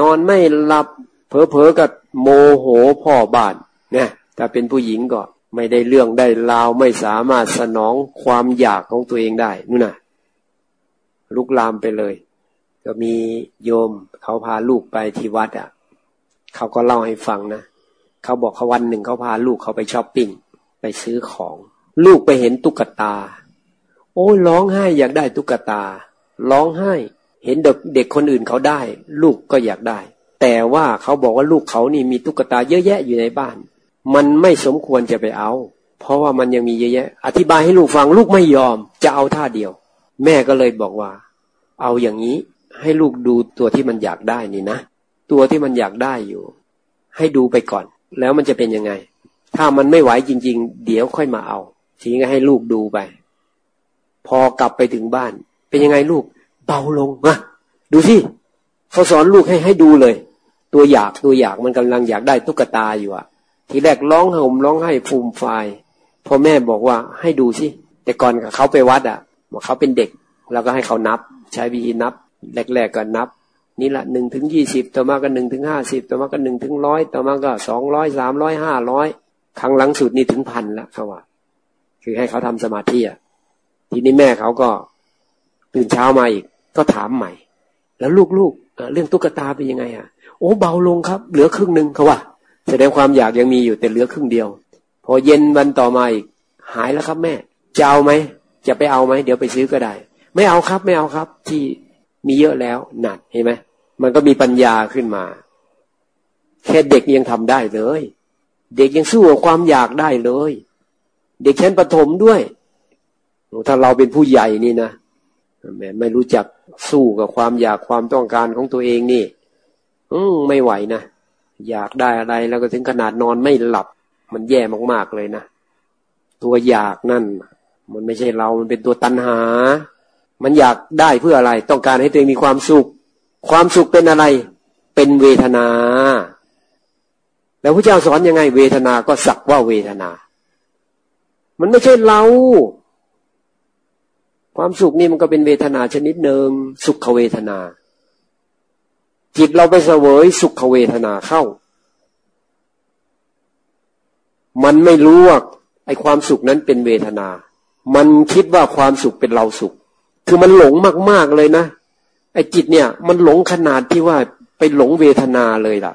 นอนไม่หลับเผลอๆกับโมโหพ่อบ้านเนี่ยถ้าเป็นผู้หญิงก็ไม่ได้เรื่องได้ราวไม่สามารถสนองความอยากของตัวเองได้นู่นน่ะลุกลามไปเลย ก็มีโยมเขาพาลูกไปที่วัดอะเขาก็เล่าให้ฟังนะเขาบอกเขาวันหนึ่งเขาพาลูกเขาไปช้อปปิ้งไปซื้อของ ลูกไปเห็นตุ๊กตา โอ้ยร้องไห้อยากได้ตุ๊กตา ร้องไห้ เห็นเด็กเด็กคนอื่นเขาได้ ลูกก็อยากได้ แต่ว่าเขาบอกว่าลูกเขานี่มีตุ๊กตาเยอะแยะอยู่ในบ้าน มันไม่สมควรจะไปเอา เพราะว่ามันยังมีเยอะแยะ อธิบายให้ลูกฟังลูกไม่ยอม จะเอาท่าเดียว แม่ก็เลยบอกว่า เอาอย่างนี้ ให้ลูกดูตัวที่มันอยากได้นี่นะ ตัวที่มันอยากได้อยู่ ให้ดูไปก่อน แล้วมันจะเป็นยังไง ถ้ามันไม่ไหวจริง ๆ เดี๋ยวค่อยมาเอา ทีนี้ให้ลูกดูไป พอกลับไปถึงบ้าน เป็นยังไงลูก เบาลงมาดูสิเขาสอนลูกให้ให้ดูเลย ตัวอยากตัวอยากมันกำลังอยากได้ตุ๊กตาอยู่อะทีแรกร้องห่มร้องให้ฟูมฟายพอแม่บอกว่าให้ดูสิแต่ก่อนเขาไปวัดอะว่าเขาเป็นเด็กเราก็ให้เขานับ ใช้วิธีนับ แรกๆก็นับ นี่ละหนึ่งถึงยี่สิบต่อมาก็หนึ่งถึงห้าสิบต่อมาก็หนึ่งถึงร้อยต่อมาก็สองร้อยสามร้อยห้าร้อยครั้งหลังสุดนี่ถึงพันละเขาว่า คือให้เขาทำสมาธิอะทีนี้แม่เขาก็ตื่นเช้ามาอีก ก็ถามใหม่ แล้วลูกๆเรื่องตุ๊กตาเป็นยังไงอะโอ้เบาลงครับ เหลือครึ่งหนึ่งเขาว่า แสดงความอยากยังมีอยู่แต่เหลือครึ่งเดียว พอเย็นวันต่อมาอีก หายแล้วครับแม่จะเอาไหมจะไปเอาไหมเดี๋ยวไปซื้อก็ได้ ไม่เอาครับไม่เอาครับ ที่ มีเยอะแล้วหนักเห็นไหมมันก็มีปัญญาขึ้นมา แค่เด็กยังทำได้เลย เด็กยังสู้กับความอยากได้เลย เด็กชั้นประถมด้วย ถ้าเราเป็นผู้ใหญ่นี่นะแม่ไม่รู้จักสู้กับความอยากความต้องการของตัวเองนี่ อืไม่ไหวนะอยากได้อะไรแล้วก็ถึงขนาดนอนไม่หลับ มันแย่มากๆเลยนะตัวอยากนั่น มันไม่ใช่เรา มันเป็นตัวตัณหา มันอยากได้เพื่ออะไร ต้องการให้ตัวเองมีความสุข ความสุขเป็นอะไร เป็นเวทนา แล้วพระเจ้าสอนยังไง เวทนาก็สักว่าเวทนา มันไม่ใช่เรา ความสุขนี่มันก็เป็นเวทนาชนิดหนึ่งสุขเวทนา จิตเราไปเสวยสุขเวทนาเข้า มันไม่รู้ว่าไอความสุขนั้นเป็นเวทนา มันคิดว่าความสุขเป็นเราสุข คือมันหลงมากๆเลยนะไอจิตเนี่ย มันหลงขนาดที่ว่าไปหลงเวทนาเลยล่ะ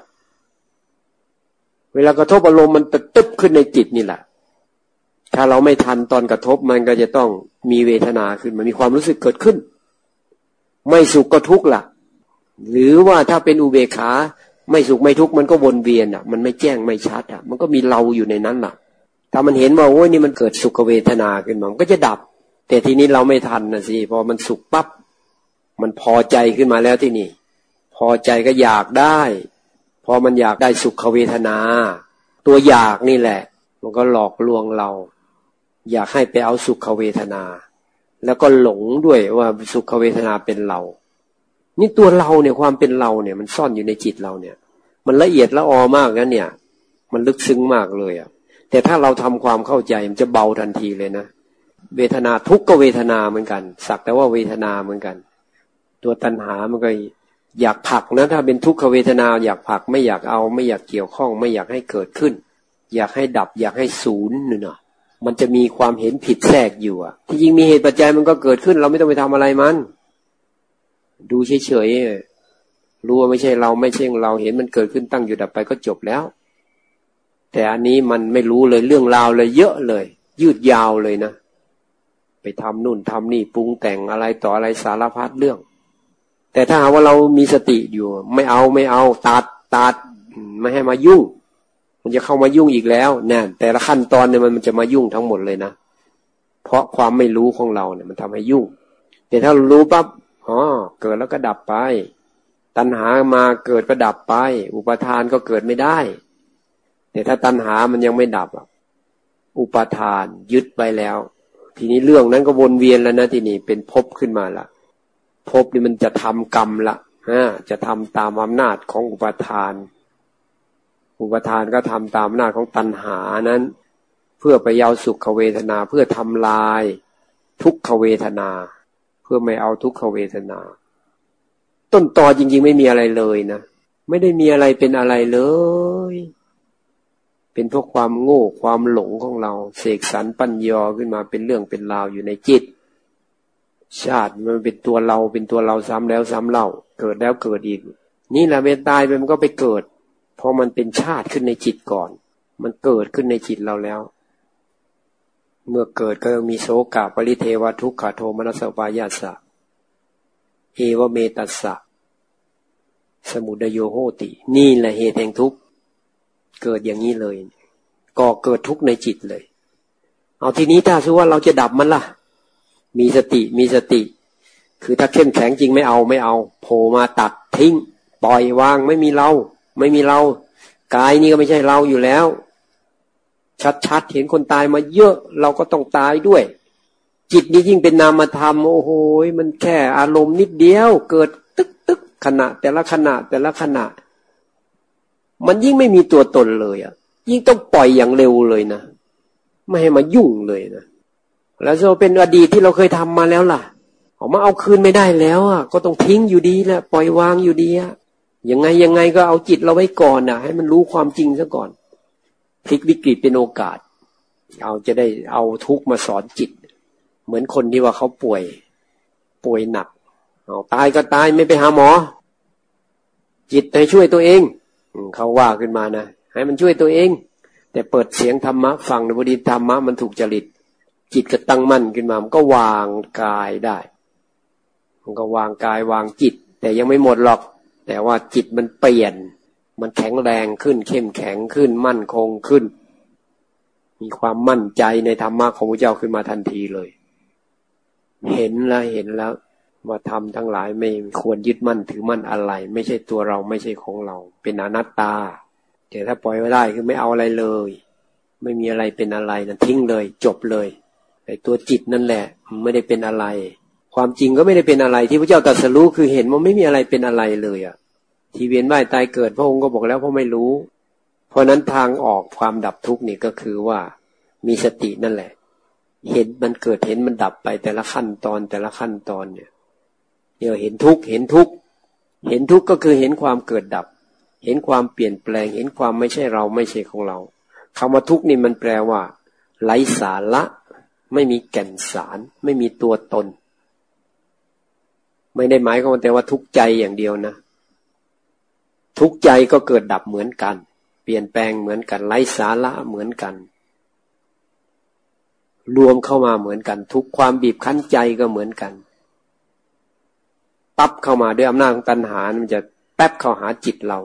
เวลากระทบอารมณ์มันตะตึ๊บขึ้นในจิตนี่แหละ ถ้าเราไม่ทันตอนกระทบมันก็จะต้องมีเวทนาขึ้น มันมีความรู้สึกเกิดขึ้น ไม่สุขก็ทุกข์ล่ะ หรือว่าถ้าเป็นอุเบกขา ไม่สุขไม่ทุกข์มันก็วนเวียนอะ มันไม่แจ้งไม่ชัดอะ มันก็มีเราอยู่ในนั้นล่ะ ถ้ามันเห็นว่าโอ้ยนี่มันเกิดสุขเวทนาขึ้นมันก็จะดับ แต่ทีนี้เราไม่ทันนะสิพอมันสุขปับ๊บมันพอใจขึ้นมาแล้วที่นี่ พอใจก็อยากได้ พอมันอยากได้สุขเวทนา ตัวอยากนี่แหละ มันก็หลอกลวงเรา อยากให้ไปเอาสุขเวทนา แล้วก็หลงด้วยว่าสุขเวทนาเป็นเรา นี่ตัวเราเนี่ยความเป็นเราเนี่ย มันซ่อนอยู่ในจิตเราเนี่ย มันละเอียดละออมากนะเนี่ย มันลึกซึ้งมากเลยอะ่ะแต่ถ้าเราทำความเข้าใจมันจะเบาทันทีเลยนะ เวทนาทุกก็เวทนาเหมือนกัน สักแต่ว่าเวทนาเหมือนกัน ตัวตัณหามันก็อยากผักนะถ้าเป็นทุกขเวทนา อยากผักไม่อยากเอาไม่อยากเกี่ยวข้อง ไม่อยากให้เกิดขึ้น อยากให้ดับ อยากให้ศูนย์เนาะมันจะมีความเห็นผิดแทรกอยู่อะที่จริงมีเหตุปัจจัยมันก็เกิดขึ้น เราไม่ต้องไปทำอะไรมัน ดูเฉยๆรู้ว่าไม่ใช่เราไม่ใช่เราเห็นมันเกิดขึ้นตั้งอยู่ดับไปก็จบแล้ว แต่อันนี้มันไม่รู้เลยเรื่องราวเลยเยอะเลย ยืดยาวเลยนะ ทำนู่นทำนี่ปรุงแต่งอะไรต่ออะไรสารพัดเรื่อง แต่ถ้าหากว่าเรามีสติอยู่ ไม่เอาไม่เอาตัดตัดไม่ให้มายุ่ง มันจะเข้ามายุ่งอีกแล้วเนี่ยแต่ละขั้นตอนเนี่ยมันจะมายุ่งทั้งหมดเลยนะเพราะความไม่รู้ของเราเนี่ย มันทำให้ยุ่ง แต่ถ้ารู้ปั๊บอ๋อเกิดแล้วก็ดับไป ตัณหามาเกิดก็ดับไป อุปทานก็เกิดไม่ได้ แต่ถ้าตัณหามันยังไม่ดับอุปทานยึดไปแล้ว ทีนี้เรื่องนั้นก็วนเวียนแล้วนะทีนี้เป็นภพขึ้นมาละภพนี่มันจะทำกรรมละฮะจะทำตามอำนาจของอุปทาน อุปทานก็ทำตามอำนาจของตัณหานั้น เพื่อไปยาวสุขเวทนาเพื่อทำลาย ทุกขเวทนา เพื่อไม่เอาทุกขเวทนา ต้นตอจริง ๆ ไม่มีอะไรเลยนะไม่ได้มีอะไรเป็นอะไรเลย เป็นเพราะความโง่ความหลงของเรา เสกสรรปัญญาขึ้นมาเป็นเรื่องเป็นราวอยู่ในจิต ชาติมันเป็นตัวเราเป็นตัวเราซ้ำแล้วซ้ำเล่า เกิดแล้วเกิดอีก นี่แหละเวตายไปมันก็ไปเกิด เพราะมันเป็นชาติขึ้นในจิตก่อน มันเกิดขึ้นในจิตเราแล้ว เมื่อเกิดก็มีโสกะปริเทวทุกขโทมนัสวายาสะเอวเมตัสสะสมุดโยโหติ นี่แหละเหตุแห่งทุกข์ เกิดอย่างนี้เลยก่อเกิดทุกข์ในจิตเลย เอาทีนี้ถ้าสมว่าเราจะดับมันล่ะ มีสติมีสติ คือถ้าเข้มแข็งจริงไม่เอาไม่เอาโผล่มาตัดทิ้ง ปล่อยวางไม่มีเรา ไม่มีเรากายนี่ก็ไม่ใช่เราอยู่แล้ว ชัดๆเห็นคนตายมาเยอะเราก็ต้องตายด้วย จิตนี้ยิ่งเป็นนามธรรมโอ้โหมันแค่อารมณ์นิดเดียว เกิดตึกตึกขณะ แต่ละขณะแต่ละขณะ มันยิ่งไม่มีตัวตนเลยอะ ยิ่งต้องปล่อยอย่างเร็วเลยนะ ไม่ให้มายุ่งเลยนะ แล้วจะเป็นอดีตที่เราเคยทำมาแล้วล่ะออกมาเอาคืนไม่ได้แล้วอะ ก็ต้องทิ้งอยู่ดีแหละปล่อยวางอยู่ดีอะยังไงยังไงก็เอาจิตเราไว้ก่อนนะให้มันรู้ความจริงซะก่อนพลิกวิกฤตเป็นโอกาส เอาจะได้เอาทุกมาสอนจิต เหมือนคนที่ว่าเขาป่วย ป่วยหนัก เอาตายก็ตายไม่ไปหาหมอ จิตให้ช่วยตัวเอง เขาว่าขึ้นมานะให้มันช่วยตัวเอง แต่เปิดเสียงธรรมะฟังในบดีธรรมะมันถูกจริต จิตก็ตั้งมั่นขึ้นมา มันก็วางกายได้ มันก็วางกายวางจิต แต่ยังไม่หมดหรอก แต่ว่าจิตมันเปลี่ยน มันแข็งแรงขึ้น เข้มแข็งขึ้น มั่นคงขึ้น มีความมั่นใจในธรรมะของพระเจ้าขึ้นมาทันทีเลย เห็นแล้วเห็นแล้ว ว่าธรรมทั้งหลายไม่ควรยึดมั่นถือมั่นอะไร ไม่ใช่ตัวเราไม่ใช่ของเรา เป็นอนัตตาแต่ถ้าปล่อยไว้ได้คือไม่เอาอะไรเลย ไม่มีอะไรเป็นอะไรนะทิ้งเลย จบเลยไอ้ตัวจิตนั่นแหละไม่ได้เป็นอะไร ความจริงก็ไม่ได้เป็นอะไรที่พระเจ้าตรัสรู้คือเห็นว่าไม่มีอะไรเป็นอะไรเลยอะที่เวียนว่ายตายเกิดพระองค์ก็บอกแล้วเพราะไม่รู้ เพราะนั้นทางออกความดับทุกข์นี่ก็คือว่ามีสตินั่นแหละ เห็นมันเกิดเห็นมันดับไปแต่ละขั้นตอนแต่ละขั้นตอนเนี่ย เดี๋ยวเห็นทุกข์เห็นทุกข์เห็นทุกข์ก็คือเห็นความเกิดดับ เห็นความเปลี่ยนแปลง เห็นความไม่ใช่เราไม่ใช่ของเราคำว่าทุกข์นี่มันแปลว่าไร้สาระ ไม่มีแก่นสาร ไม่มีตัวตน ไม่ได้หมายความแต่ว่าทุกข์ใจอย่างเดียวนะ ทุกข์ใจก็เกิดดับเหมือนกัน เปลี่ยนแปลงเหมือนกันไร้สาระเหมือนกัน รวมเข้ามาเหมือนกัน ทุกความบีบคั้นใจก็เหมือนกัน ปั๊บเข้ามาด้วยอำนาจของตัณหา มันจะแป๊บเข้าหาจิตเรา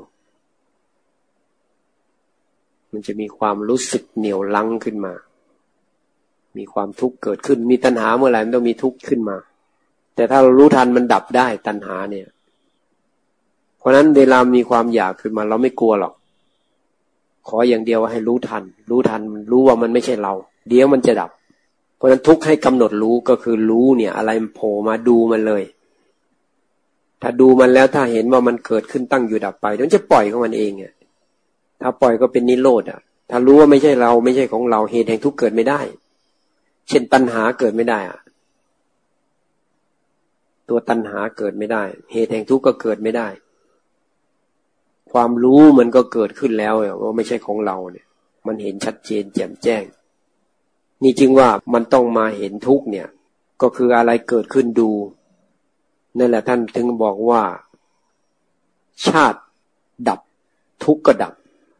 มันจะมีความรู้สึกเหนียวลังขึ้นมา มีความทุกข์เกิดขึ้น มีตัณหาเมื่อไหร่มันต้องมีทุกข์ขึ้นมา แต่ถ้าเรารู้ทันมันดับได้ตัณหาเนี่ย เพราะนั้นเวลามีความอยากขึ้นมา เราไม่กลัวหรอก ขออย่างเดียวว่าให้รู้ทัน รู้ทัน รู้ว่ามันไม่ใช่เรา เดี๋ยวมันจะดับ เพราะนั้นทุกข์ให้กำหนดรู้ก็คือรู้เนี่ย อะไรมันโผล่มาดูมันเลย ถ้าดูมันแล้วถ้าเห็นว่ามันเกิดขึ้นตั้งอยู่ดับไปมันจะปล่อยของมันเองอะถ้าปล่อยก็เป็นนิโรธอะ ถ้ารู้ว่าไม่ใช่เราไม่ใช่ของเราเหตุแห่งทุกข์เกิดไม่ได้ เช่นตัณหาเกิดไม่ได้อะ ตัวตัณหาเกิดไม่ได้ เหตุแห่งทุกข์ก็เกิดไม่ได้ ความรู้มันก็เกิดขึ้นแล้วว่าไม่ใช่ของเราเนี่ย มันเห็นชัดเจนแจ่มแจ้ง นี่จึงว่ามันต้องมาเห็นทุกเนี่ย ก็คืออะไรเกิดขึ้นดู นั่นแหละท่านถึงบอกว่า ชาติดับ ทุกข์ก็ดับ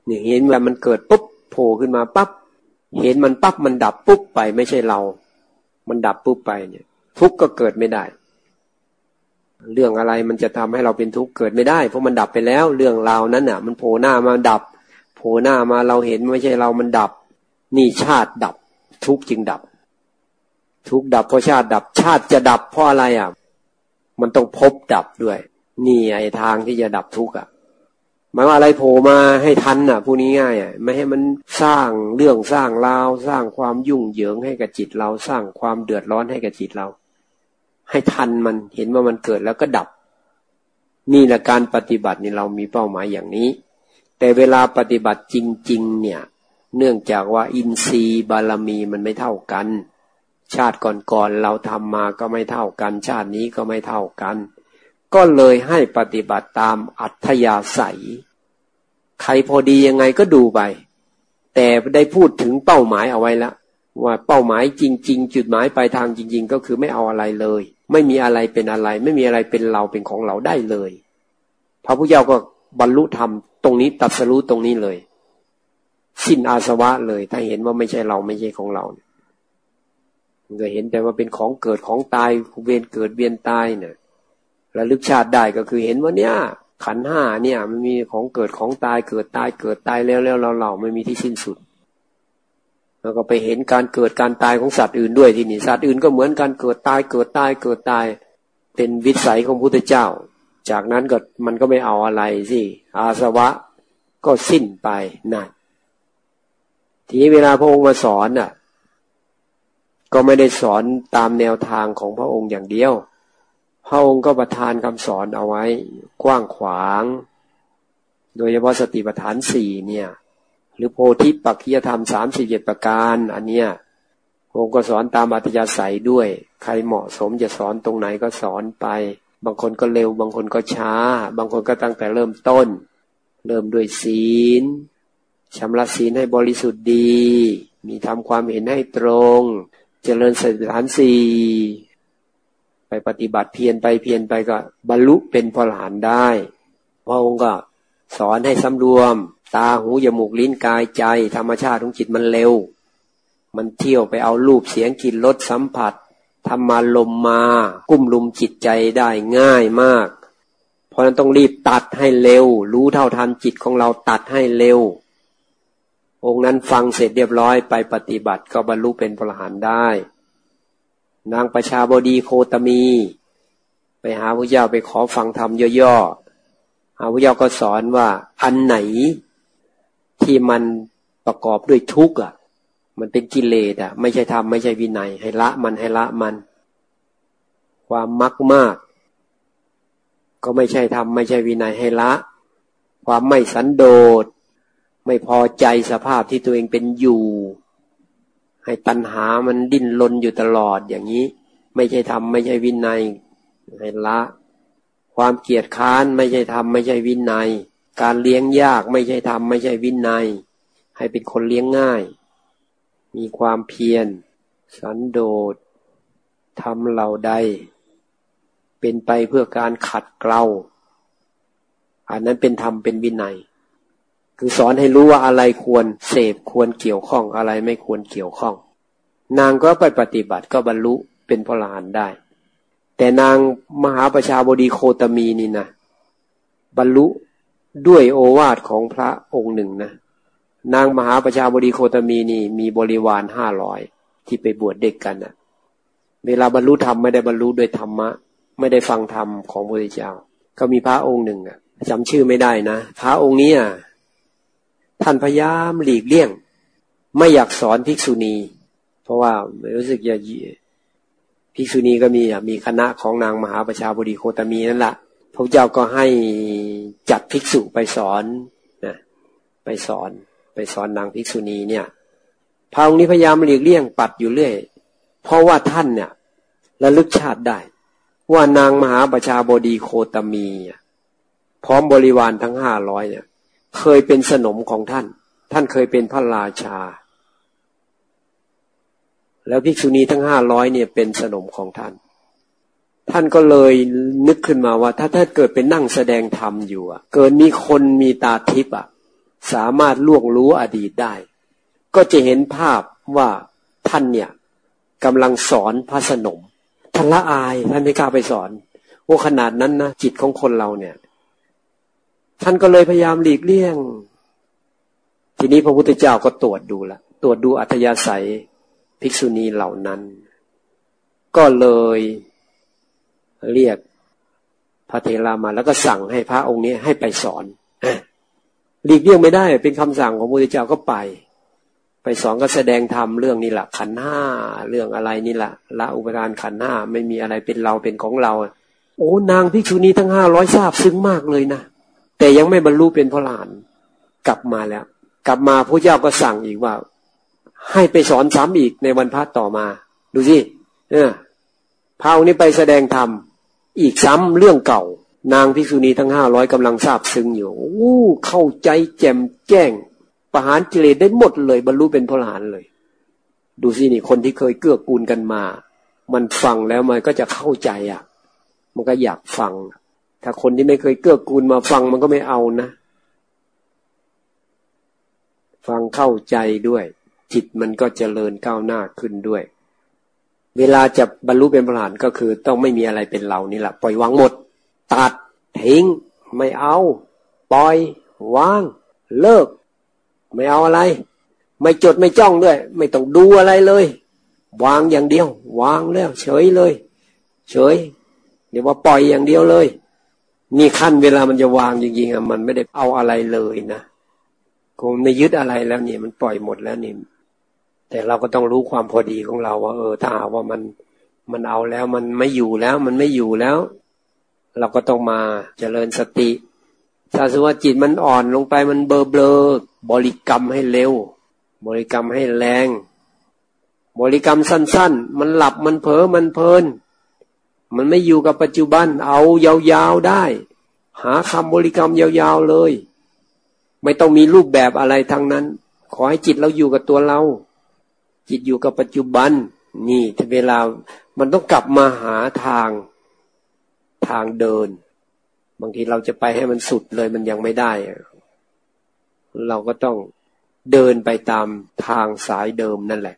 เนี่ยเห็นว่ามันเกิดปุ๊บโผล่ขึ้นมาปั๊บเห็นมันปั๊บมันดับปุ๊บไปไม่ใช่เรา มันดับปุ๊บไปเนี่ย ทุกข์ก็เกิดไม่ได้ เรื่องอะไรมันจะทำให้เราเป็นทุกข์เกิดไม่ได้ เพราะมันดับไปแล้ว เรื่องราวนั้นน่ะ มันโผล่หน้ามาดับ โผล่หน้ามาเราเห็นไม่ใช่เรามันดับ นี่ชาติดับ ทุกข์จึงดับ ทุกข์ดับเพราะชาติดับ ชาติจะดับเพราะอะไรอะ มันต้องพบดับด้วย นี่ไอ้ทางที่จะดับทุกข์อะหมายว่าอะไรโผล่มาให้ทันอะพูดง่ายๆอะไม่ให้มันสร้างเรื่องสร้างราว สร้างความยุ่งเหยิงให้กับจิตเราสร้างความเดือดร้อนให้กับจิตเรา ให้ทันมันเห็นว่ามันเกิดแล้วก็ดับ นี่แหละการปฏิบัตินี่เรามีเป้าหมายอย่างนี้ แต่เวลาปฏิบัติจริง ๆ เนี่ย เนื่องจากว่าอินทรีย์บารมีมันไม่เท่ากัน ชาติก่อนๆเราทำมาก็ไม่เท่ากัน ชาตินี้ก็ไม่เท่ากัน ก็เลยให้ปฏิบัติตามอัธยาศัย ใครพอดียังไงก็ดูไป แต่ได้พูดถึงเป้าหมายเอาไว้แล้วว่าเป้าหมายจริง ๆ จุดหมายปลายทางจริง ๆ ก็คือไม่เอาอะไรเลย ไม่มีอะไรเป็นอะไร ไม่มีอะไรเป็นเราเป็นของเราได้เลย พระพุทธเจ้าก็บรรลุธรรมตรงนี้ตัดสรู้ตรงนี้เลย สิ้นอาสวะเลย ถ้าเห็นว่าไม่ใช่เราไม่ใช่ของเรา ก็เห็นแต่ว่าเป็นของเกิดของตายเวียนเกิดเวียนตายเนี่ยระลึกชาติได้ก็คือเห็นว่าเนี่ยขันห้าเนี่ย มันมีของเกิดของตายเกิดตายเกิดตายแล้วแล้วเราเราไม่มีที่สิ้นสุด แล้วก็ไปเห็นการเกิดการตายของสัตว์อื่นด้วยที่นี่สัตว์อื่นก็เหมือนการเกิดตายเกิดตายเกิดตาย เป็นวิสัยของพุทธเจ้า จากนั้นก็มันก็ไม่เอาอะไรสิอาสวะก็สิ้นไปนั่นทีนี้เวลาพระองค์มาสอนน่ะ ก็ไม่ได้สอนตามแนวทางของพระองค์อย่างเดียว พระองค์ก็ประทานคำสอนเอาไว้ กว้างขวาง โดยเฉพาะสติปัฏฐานสี่เนี่ย หรือโพธิปักขิยธรรมสามสิบเจ็ดประการ อันเนี้ยองค์ก็สอนตามอัธยาศัยด้วย ใครเหมาะสมจะสอนตรงไหนก็สอนไป บางคนก็เร็ว บางคนก็ช้า บางคนก็ตั้งแต่เริ่มต้น เริ่มด้วยศีลชำระศีลให้บริสุทธิ์ดี มีทำความเห็นให้ตรง เจริญสติฐานสี่ไปปฏิบัติเพียรไปเพียรไปก็ บรรลุเป็นพลหานได้ พระองค์ก็สอนให้สำรวม ตาหูจมูกลิ้นกายใจ ธรรมชาติของจิตมันเร็ว มันเที่ยวไปเอารูปเสียงกลิ่นรสสัมผัสทำมาลมมา กุ้มลุมจิตใจได้ง่ายมาก เพราะนั้นต้องรีบตัดให้เร็ว รู้เท่าทันจิตของเราตัดให้เร็ว องค์นั้นฟังเสร็จเรียบร้อยไปปฏิบัติก็บรรลุเป็นพระหันได้ นางประชาบดีโคตมี ไปหาพระเจ้าไปขอฟังธรรมย่อๆหาพระเจ้าก็สอนว่าอันไหนที่มันประกอบด้วยทุกข์อะ มันเป็นกิเลสอะ ไม่ใช่ธรรมไม่ใช่วินัย ให้ละมันให้ละมัน ความมักมาก ก็ไม่ใช่ธรรมไม่ใช่วินัยให้ละ ความไม่สันโดษ ไม่พอใจสภาพที่ตัวเองเป็นอยู่ ให้ตัณหามันดิ้นรนอยู่ตลอดอย่างนี้ ไม่ใช่ทำไม่ใช่วินัยให้ละ ความเกียดค้านไม่ใช่ทำไม่ใช่วินัย การเลี้ยงยากไม่ใช่ทำไม่ใช่วินัย ให้เป็นคนเลี้ยงง่าย มีความเพียร สันโดษทำเหล่าใด เป็นไปเพื่อการขัดเกลาอันนั้นเป็นธรรมเป็นวินัย คือสอนให้รู้ว่าอะไรควรเสพควรเกี่ยวข้องอะไรไม่ควรเกี่ยวข้อง นางก็ไปปฏิบัติก็บรรลุเป็นพระลานได้ แต่นางมหาประชาบดีโคตมีนี่นะบรรลุด้วยโอวาทของพระองค์หนึ่งนะนางมหาประชาบดีโคตมีนี่มีบริวารห้าร้อยที่ไปบวชเด็กกันนะเวลาบรรลุธรรมไม่ได้บรรลุด้วยธรรมะ ไม่ได้ฟังธรรมของพระพุทธเจ้า ก็มีพระองค์หนึ่งอะจำชื่อไม่ได้นะ พระองค์นี้อะ ท่านพยายามหลีกเลี่ยง ไม่อยากสอนภิกษุณี เพราะว่ารู้สึกอย่าภิกษุณีก็มีมีคณะของนางมหาประชาบดีโคตมีนั่นแหละพระเจ้าก็ให้จัดภิกษุไปสอนนะไปสอนไปสอนนางภิกษุณีเนี่ยพระองค์นี้พยายามหลีกเลี่ยงปัดอยู่เรื่อย เพราะว่าท่านเนี่ยระลึกชาติได้ ว่านางมหาประชาบดีโคตมี พร้อมบริวารทั้งห้าร้อยเนี่ย เคยเป็นสนมของท่าน ท่านเคยเป็นพระราชา แล้วภิกษุณีทั้งห้าร้อยเนี่ยเป็นสนมของท่าน ท่านก็เลยนึกขึ้นมาว่า ถ้าท่านเกิดเป็นนั่งแสดงธรรมอยู่อะเกิดมีคนมีตาทิพย์อะสามารถล่วงรู้อดีตได้ ก็จะเห็นภาพว่าท่านเนี่ยกำลังสอนพระสนมท่านละอายท่านไม่กล้าไปสอนว่าขนาดนั้นนะจิตของคนเราเนี่ย ท่านก็เลยพยายามหลีกเลี่ยง ทีนี้พระพุทธเจ้าก็ตรวจดูละตรวจดูอัธยาศัยภิกษุณีเหล่านั้น ก็เลยเรียกพระเทรามาแล้วก็สั่งให้พระองค์นี้ให้ไปสอนหลีกเลี่ยงไม่ได้ เป็นคำสั่งของพระพุทธเจ้าก็ไป ไปสอนก็แสดงธรรมเรื่องนี้แหละขันห้าเรื่องอะไรนี่แหละละอุปทานขันห้าไม่มีอะไรเป็นเราเป็นของเรา โอ้นางภิกษุณีทั้งห้าร้อยทราบซึ้งมากเลยนะ แต่ยังไม่บรรลุเป็นพระหลานกลับมาแล้ว กลับมาพระเจ้าก็สั่งอีกว่า ให้ไปสอนซ้ำอีกในวันพระต่อมา ดูสิเออพระองค์นี้ไปแสดงธรรมอีกซ้ำเรื่องเก่า นางภิกษุณีทั้งห้าร้อยกำลังทราบซึ้งอยู่อู้เข้าใจแจ่มแจ้ง ประหารกิเลสได้หมดเลย บรรลุเป็นพระหลานเลย ดูสินี่คนที่เคยเกื้อกูลกันมา มันฟังแล้วมันก็จะเข้าใจอะ มันก็อยากฟัง ถ้าคนที่ไม่เคยเกื้อกูลมาฟังมันก็ไม่เอานะ ฟังเข้าใจด้วย จิตมันก็เจริญก้าวหน้าขึ้นด้วย เวลาจะบรรลุเป็นพระอรหันต์ก็คือ ต้องไม่มีอะไรเป็นเรานี่แหละปล่อยวางหมด ตัดทิ้งไม่เอา ปล่อยวาง เลิก ไม่เอาอะไร ไม่จดไม่จ้องด้วย ไม่ต้องดูอะไรเลย วางอย่างเดียว วางแล้ว เฉยเลย เฉยเดี๋ยวว่าปล่อยอย่างเดียวเลย นี่ขั้นเวลามันจะวางจริงๆอะมันไม่ได้เอาอะไรเลยนะคงไม่ยึดอะไรแล้วเนี่ยมันปล่อยหมดแล้วนี่แต่เราก็ต้องรู้ความพอดีของเราว่า เออถ้าหาว่ามันมันเอาแล้วมันไม่อยู่แล้ว มันไม่อยู่แล้ว เราก็ต้องมาเจริญสติ ถ้าสมมติว่าจิตมันอ่อนลงไปมันเบลอเบลอบริกรรมให้เร็ว บริกรรมให้แรง บริกรรมสั้น ๆ มันหลับมันเผลอมันเพลิน มันไม่อยู่กับปัจจุบัน เอายาวๆได้ หาคำบริกรรมยาวๆเลย ไม่ต้องมีรูปแบบอะไรทั้งนั้น ขอให้จิตเราอยู่กับตัวเรา จิตอยู่กับปัจจุบัน นี่ถ้าเวลามันต้องกลับมาหาทางทางเดิน บางทีเราจะไปให้มันสุดเลยมันยังไม่ได้ เราก็ต้องเดินไปตามทางสายเดิมนั่นแหละ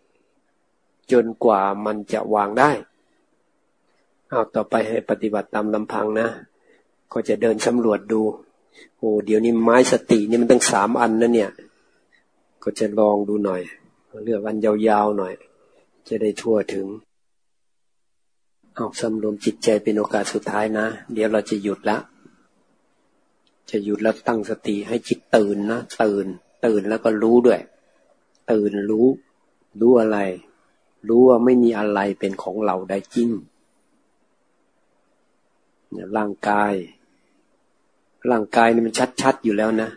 จนกว่ามันจะวางได้ เอาต่อไปให้ปฏิบัติตามลำพังนะ ก็จะเดินสำรวจดู โอ้เดี๋ยวนี้ไม้สตินี่มันตั้งสามอันนะเนี่ย ก็จะลองดูหน่อย เลือกอันยาวๆหน่อย จะได้ทั่วถึง เอาสำรวมจิตใจเป็นโอกาสสุดท้ายนะ เดี๋ยวเราจะหยุดละ จะหยุดแล้วตั้งสติให้จิตตื่นนะตื่น ตื่นแล้วก็รู้ด้วย ตื่นรู้ รู้อะไร รู้ว่าไม่มีอะไรเป็นของเราได้จริง ร่างกาย ร่างกายนี่มันชัดๆอยู่แล้วนะ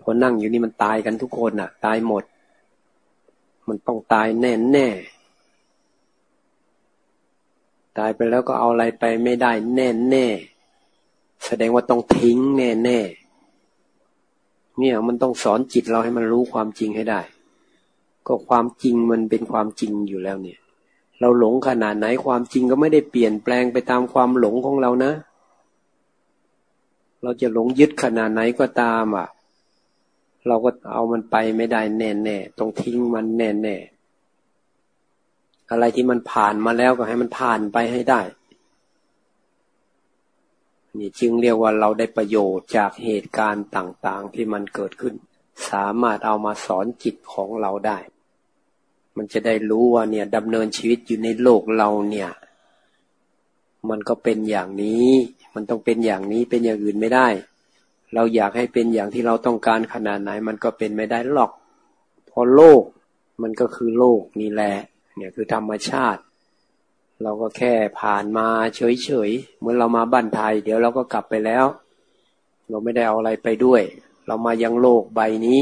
พอนั่งอยู่นี่มันตายกันทุกคนอะ ตายหมด มันต้องตายแน่แน่ตายไปแล้วก็เอาอะไรไปไม่ได้แน่แน่แสดงว่าต้องทิ้งแน่แน่เนี่ยมันต้องสอนจิตเราให้มันรู้ความจริงให้ได้ ก็ความจริงมันเป็นความจริงอยู่แล้วเนี่ย เราหลงขนาดไหนความจริงก็ไม่ได้เปลี่ยนแปลงไปตามความหลงของเรานะ เราจะหลงยึดขนาดไหนก็ตามอะ เราก็เอามันไปไม่ได้แน่แน่ต้องทิ้งมันแน่แน่อะไรที่มันผ่านมาแล้วก็ให้มันผ่านไปให้ได้นี่จึงเรียกว่าเราได้ประโยชน์จากเหตุการณ์ต่าง ๆ ที่มันเกิดขึ้น สามารถเอามาสอนจิตของเราได้ มันจะได้รู้ว่าเนี่ยดำเนินชีวิตอยู่ในโลกเราเนี่ย มันก็เป็นอย่างนี้ มันต้องเป็นอย่างนี้เป็นอย่างอื่นไม่ได้ เราอยากให้เป็นอย่างที่เราต้องการขนาดไหน มันก็เป็นไม่ได้หรอกเพราะโลกมันก็คือโลกนี่แหละ เนี่ยคือธรรมชาติ เราก็แค่ผ่านมาเฉยๆเหมือนเรามาบ้านไทย เดี๋ยวเราก็กลับไปแล้ว เราไม่ได้เอาอะไรไปด้วย เรามายังโลกใบนี้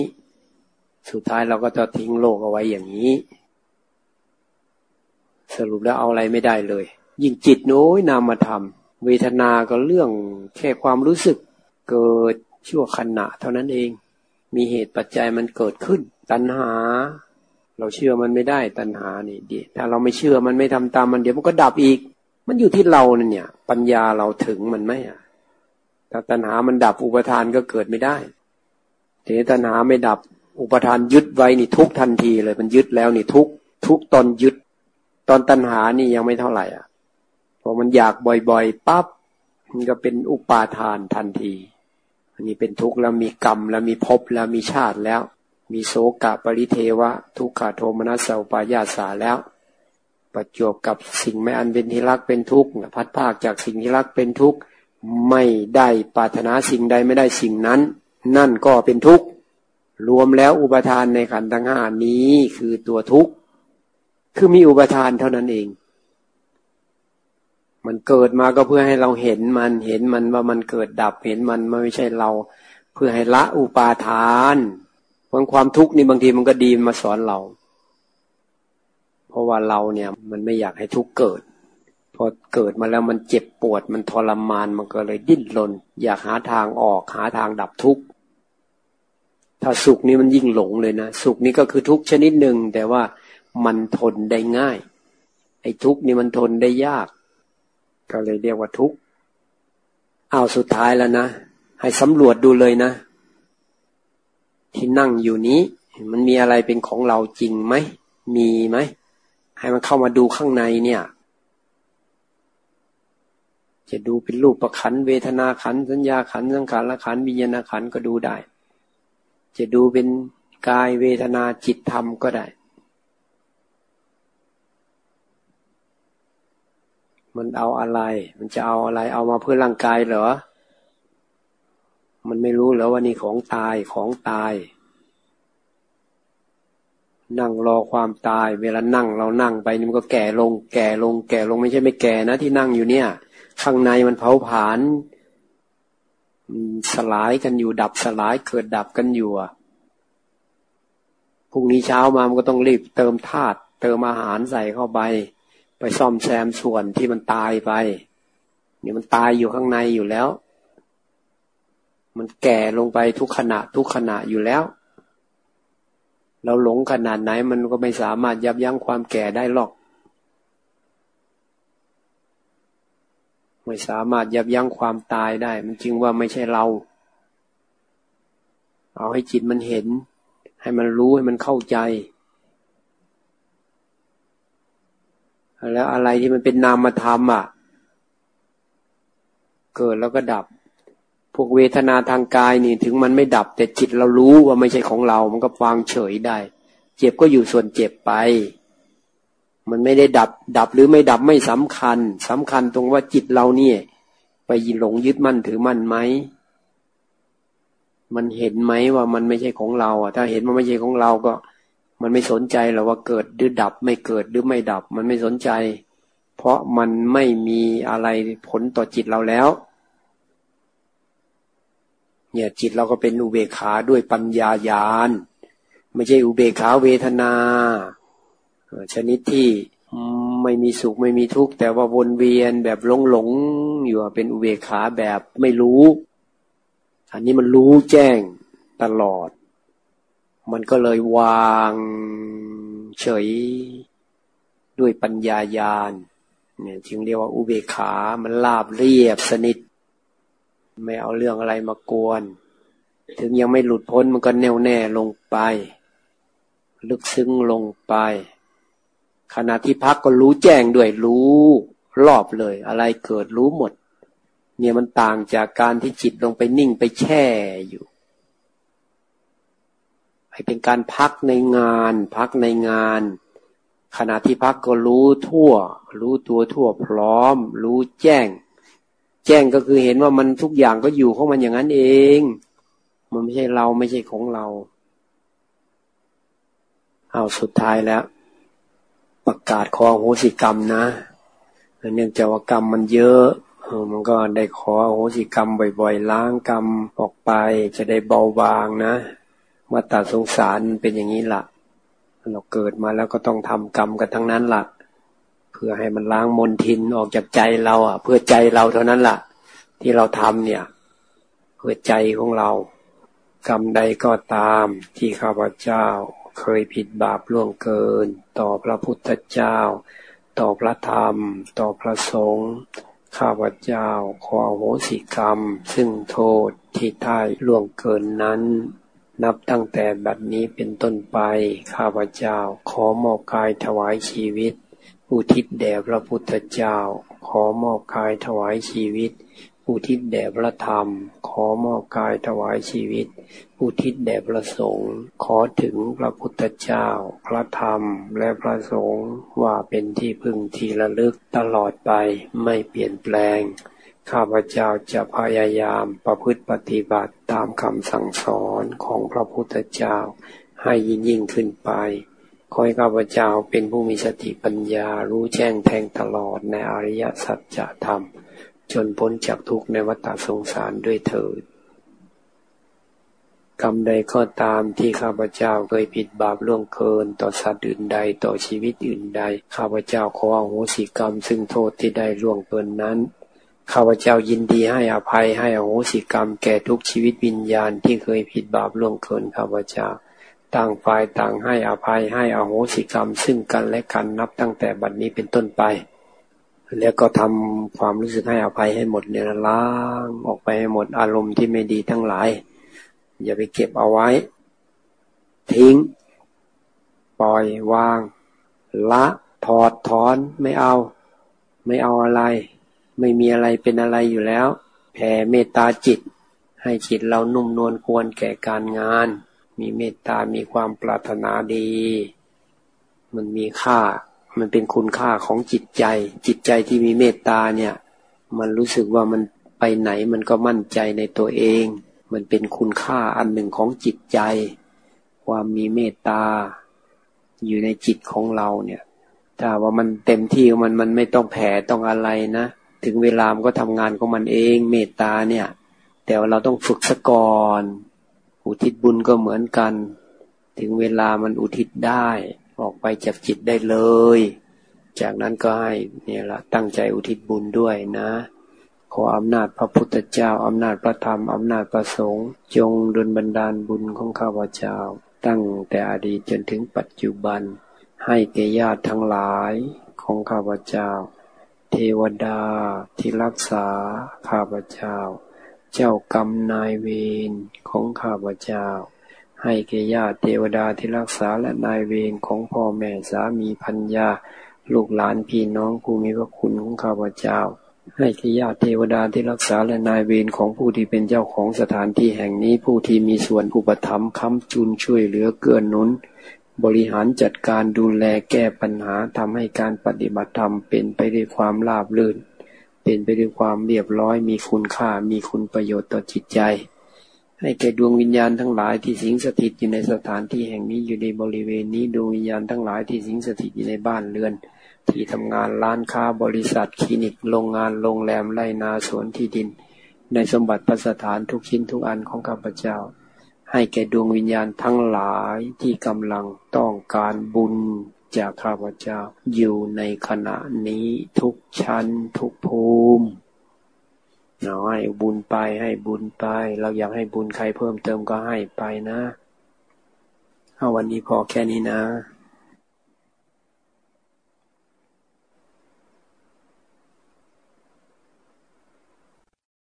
สุดท้ายเราก็จะทิ้งโลกเอาไว้อย่างนี้ สรุปแล้วเอาอะไรไม่ได้เลย ยิ่งจิตโน้ยนามธรรม เวทนาก็เรื่องแค่ความรู้สึก เกิดชั่วขณะ เท่านั้นเอง มีเหตุปัจจัยมันเกิดขึ้น ตัณหา เราเชื่อมันไม่ได้ตัณหานี่ดีถ้าเราไม่เชื่อมันไม่ทำตามมันเดี๋ยวมันก็ดับอีก มันอยู่ที่เราเนี่ย ปัญญาเราถึงมันไหมอะถ้าตัณหามันดับอุปทานก็เกิดไม่ได้ทีนี้ตัณหาไม่ดับอุปทานยึดไว้นี่ทุกทันทีเลย มันยึดแล้วนี่ทุกทุกตอนยึด ตอนตัณหานี่ยังไม่เท่าไหร่อะพอมันอยากบ่อยๆปั๊บมันก็เป็นอุปาทานทันที อันนี้เป็นทุกข์แล้วมีกรรมแล้วมีภพแล้วมีชาติแล้ว มีโสกะปริเทวะ ทุกขโทมนัสสาปายาสาแล้ว ประจวบกับสิ่งไม่อันเป็นที่รักเป็นทุกข์พัดภาคจากสิ่งที่รักเป็นทุกข์ไม่ได้ปรารถนาสิ่งใดไม่ได้สิ่งนั้น นั่นก็เป็นทุกข์รวมแล้วอุปทานในขันธ์ทั้งห้านี้คือตัวทุกข์ คือมีอุปทานเท่านั้นเอง มันเกิดมาก็เพื่อให้เราเห็นมัน เห็นมันว่ามันเกิดดับ เห็นมันมันไม่ใช่เรา เพื่อให้ละอุปาทานเพราะความทุกข์นี่บางทีมันก็ดีมาสอนเรา เพราะว่าเราเนี่ย มันไม่อยากให้ทุกข์เกิด พอเกิดมาแล้วมันเจ็บปวด มันทรมาน มันก็เลยดิ้นรน อยากหาทางออก หาทางดับทุกข์ ถ้าสุขนี่มันยิ่งหลงเลยนะ สุขนี่ก็คือทุกข์ชนิดหนึ่งแต่ว่า มันทนได้ง่าย ไอ้ทุกนี่มันทนได้ยาก ก็เลยเรียกว่าทุกเอาสุดท้ายแล้วนะ ให้สำรวจดูเลยนะ ที่นั่งอยู่นี้ มันมีอะไรเป็นของเราจริงไหม มีไหม ให้มันเข้ามาดูข้างในเนี่ย จะดูเป็นรูปประขันเวทนาขันสัญญาขันสังขารขันวิญญาณขันก็ดูได้ จะดูเป็นกายเวทนาจิตธรรมก็ได้ มันเอาอะไร มันจะเอาอะไร เอามาเพื่อร่างกายเหรอ มันไม่รู้แล้วว่านี่ของตายของตาย นั่งรอความตาย เวลานั่งเรานั่งไปนี่มันก็แก่ลง แก่ลง แก่ลงไม่ใช่ไม่แก่นะที่นั่งอยู่เนี่ย ข้างในมันเผาผลาญสลายกันอยู่ ดับสลายเกิดดับกันอยู่อะพรุ่งนี้เช้ามามันก็ต้องรีบเติมธาตุเติมอาหารใส่เข้าไป ไปซ่อมแซมส่วนที่มันตายไป นี่มันตายอยู่ข้างในอยู่แล้ว มันแก่ลงไปทุกขณะ ทุกขณะอยู่แล้ว เราหลงขนาดไหนมันก็ไม่สามารถยับยั้งความแก่ได้หรอก ไม่สามารถยับยั้งความตายได้ มันจึงว่าไม่ใช่เรา เอาให้จิตมันเห็น ให้มันรู้ให้มันเข้าใจ แล้วอะไรที่มันเป็นนามธรรมอะ เกิดแล้วก็ดับ พวกเวทนาทางกายนี่ ถึงมันไม่ดับ แต่จิตเรารู้ว่าไม่ใช่ของเรา มันก็วางเฉยได้ เจ็บก็อยู่ส่วนเจ็บไป มันไม่ได้ดับ ดับหรือไม่ดับไม่สำคัญสำคัญตรงว่าจิตเราเนี่ย ไปหลงยึดมั่นถือมั่นไหมมันเห็นไหมว่ามันไม่ใช่ของเราอะ ถ้าเห็นว่าไม่ใช่ของเราก็ มันไม่สนใจหรอกว่าเกิดหรือดับไม่เกิดหรือไม่ดับ มันไม่สนใจ เพราะมันไม่มีอะไรผลต่อจิตเราแล้ว เนี่ยจิตเราก็เป็นอุเบกขาด้วยปัญญาญาณไม่ใช่อุเบกขาเวทนาชนิดที่ไม่มีสุขไม่มีทุกข์แต่ว่าวนเวียนแบบหลงหลงอยู่เป็นอุเบกขาแบบไม่รู้ อันนี้มันรู้แจ้งตลอด มันก็เลยวางเฉยด้วยปัญญาญาณเนี่ยจึงเรียกว่าอุเบกขา มันลาบเรียบสนิท ไม่เอาเรื่องอะไรมากวน ถึงยังไม่หลุดพ้นมันก็แน่วแน่ลงไป ลึกซึ้งลงไป ขณะที่พักก็รู้แจ้งด้วยรู้รอบเลย อะไรเกิดรู้หมด เนี่ยมันต่างจากการที่จิตลงไปนิ่งไปแช่อยู่ ให้เป็นการพักในงาน พักในงาน ขณะที่พักก็รู้ทั่ว รู้ตัวทั่วพร้อม รู้แจ้ง แจ้งก็คือเห็นว่ามันทุกอย่างก็อยู่ของมันอย่างนั้นเอง มันไม่ใช่เราไม่ใช่ของเรา เอาสุดท้ายแล้ว ประกาศขอโหสิกรรมนะเนื่องจากว่ากรรมมันเยอะมันก็ได้ขอโหสิกรรมบ่อยๆ ล้างกรรมออกไปจะได้เบาบางนะ มาตัดสงสารเป็นอย่างนี้ละ่ะ เราเกิดมาแล้วก็ต้องทำกรรมกันทั้งนั้นละ่ะ เพื่อให้มันล้างมนทินออกจากใจเราอะ เพื่อใจเราเท่านั้นละ่ะ ที่เราทำเนี่ย เพื่อใจของเรา กรรมใดก็ตามที่ข้าพเจ้า เคยผิดบาปล่วงเกิน ต่อพระพุทธเจ้า ต่อพระธรรม ต่อพระสงฆ์ข้าพเจ้าขอโหสิกรรม ซึ่งโทษที่ท้ล่วงเกินนั้น นับตั้งแต่บัดนี้เป็นต้นไป ข้าพเจ้า ขอมอบกายถวายชีวิต อุทิศแด่พระพุทธเจ้า ขอมอบกายถวายชีวิต อุทิศแด่พระธรรม ขอมอบกายถวายชีวิต อุทิศแด่พระสงฆ์ ขอถึงพระพุทธเจ้า พระธรรม และพระสงฆ์ว่าเป็นที่พึ่งที่ระลึกตลอดไปไม่เปลี่ยนแปลง ข้าพเจ้าจะพยายามประพฤติปฏิบัติตามคำสั่งสอนของพระพุทธเจ้า ให้ยิ่งยิ่งขึ้นไป ขอให้ข้าพเจ้าเป็นผู้มีสติปัญญารู้แจ้งแทงตลอดในอริยสัจธรรม จนพ้นจากทุกข์ในวัฏสงสารด้วยเถิดกรรมใดก็ตามที่ข้าพเจ้าเคยผิดบาปล่วงเกิน ต่อสัตว์อื่นใดต่อชีวิตอื่นใด ข้าพเจ้าขออโหสิกรรม ซึ่งโทษที่ได้ล่วงเกินนั้น ข้าพเจ้ายินดีให้อภัยให้อโหสิกรรมแก่ทุกชีวิตวิญญาณที่เคยผิดบาปล่วงเกินข้าพเจ้า ต่างฝ่ายต่างให้อภัยให้อโหสิกรรม ซึ่งกันและกันนับตั้งแต่บัดนี้เป็นต้นไป แล้วก็ทำความรู้สึกให้อภัยให้หมดเนี่ยล้างออกไปให้หมดอารมณ์ที่ไม่ดีทั้งหลาย อย่าไปเก็บเอาไว้ ทิ้ง ปล่อยวาง ละถอดถอนไม่เอา ไม่เอาอะไร ไม่มีอะไรเป็นอะไรอยู่แล้ว แผ่เมตตาจิต ให้จิตเรานุ่มนวลควรแก่การงาน มีเมตตามีความปรารถนาดี มันมีค่า มันเป็นคุณค่าของจิตใจ จิตใจที่มีเมตตาเนี่ย มันรู้สึกว่ามันไปไหนมันก็มั่นใจในตัวเอง มันเป็นคุณค่าอันหนึ่งของจิตใจ ความมีเมตตา อยู่ในจิตของเราเนี่ย ถ้าว่ามันเต็มที่มันมันไม่ต้องแผ่ต้องอะไรนะ ถึงเวลามันก็ทำงานของมันเองเมตตาเนี่ย แต่ว่าเราต้องฝึกสะก่อนอุทิศบุญก็เหมือนกัน ถึงเวลามันอุทิศได้ ออกไปจากจิตได้เลย จากนั้นก็ให้เนี่ยละตั้งใจอุทิศบุญด้วยนะขออำนาจพระพุทธเจ้า อำนาจพระธรรม อำนาจพระสงฆ์จงดลบันดาลบุญของข้าพเจ้า ตั้งแต่อดีตจนถึงปัจจุบัน ให้แก่ญาติทั้งหลายของข้าพเจ้า เทวดาที่รักษาข้าพเจ้า เจ้ากรรมนายเวรของข้าพเจ้า ให้แก่ญาติเทวดาที่รักษาและนายเวรของพ่อแม่สามีพัญญาลูกหลานพี่น้องผู้มีพระคุณของข้าพเจ้า ให้ขญาติเทวดาที่รักษาและนายเวรของผู้ที่เป็นเจ้าของสถานที่แห่งนี้ผู้ที่มีส่วนอุปถัมภ์ค้ำจุนช่วยเหลือเกื้อนหนุน บริหารจัดการดูแลแก้ปัญหาทำให้การปฏิบัติธรรมเป็นไปด้วยความราบรื่น เป็นไปด้วยความเรียบร้อยมีคุณค่ามีคุณประโยชน์ต่อจิตใจ ให้แก่ดวงวิญญาณทั้งหลายที่สิงสถิตอยู่ในสถานที่แห่งนี้อยู่ในบริเวณนี้ดวงวิญญาณทั้งหลายที่สิงสถิตอยู่ในบ้านเรือน ที่ทำงานร้านค้าบริษัทคลินิกโรงงานโรงแรมไรนาสวนที่ดิน ในสมบัติพัสถานทุกชิ้นทุกอันของข้าพเจ้า ให้แก่ดวงวิญญาณทั้งหลายที่กำลังต้องการบุญจากข้าพเจ้า อยู่ในขณะนี้ทุกชั้นทุกภูมิน้อยบุญไปให้บุญไป เราอยากให้บุญใครเพิ่มเติมก็ให้ไปนะ เอาวันนี้พอแค่นี้นะ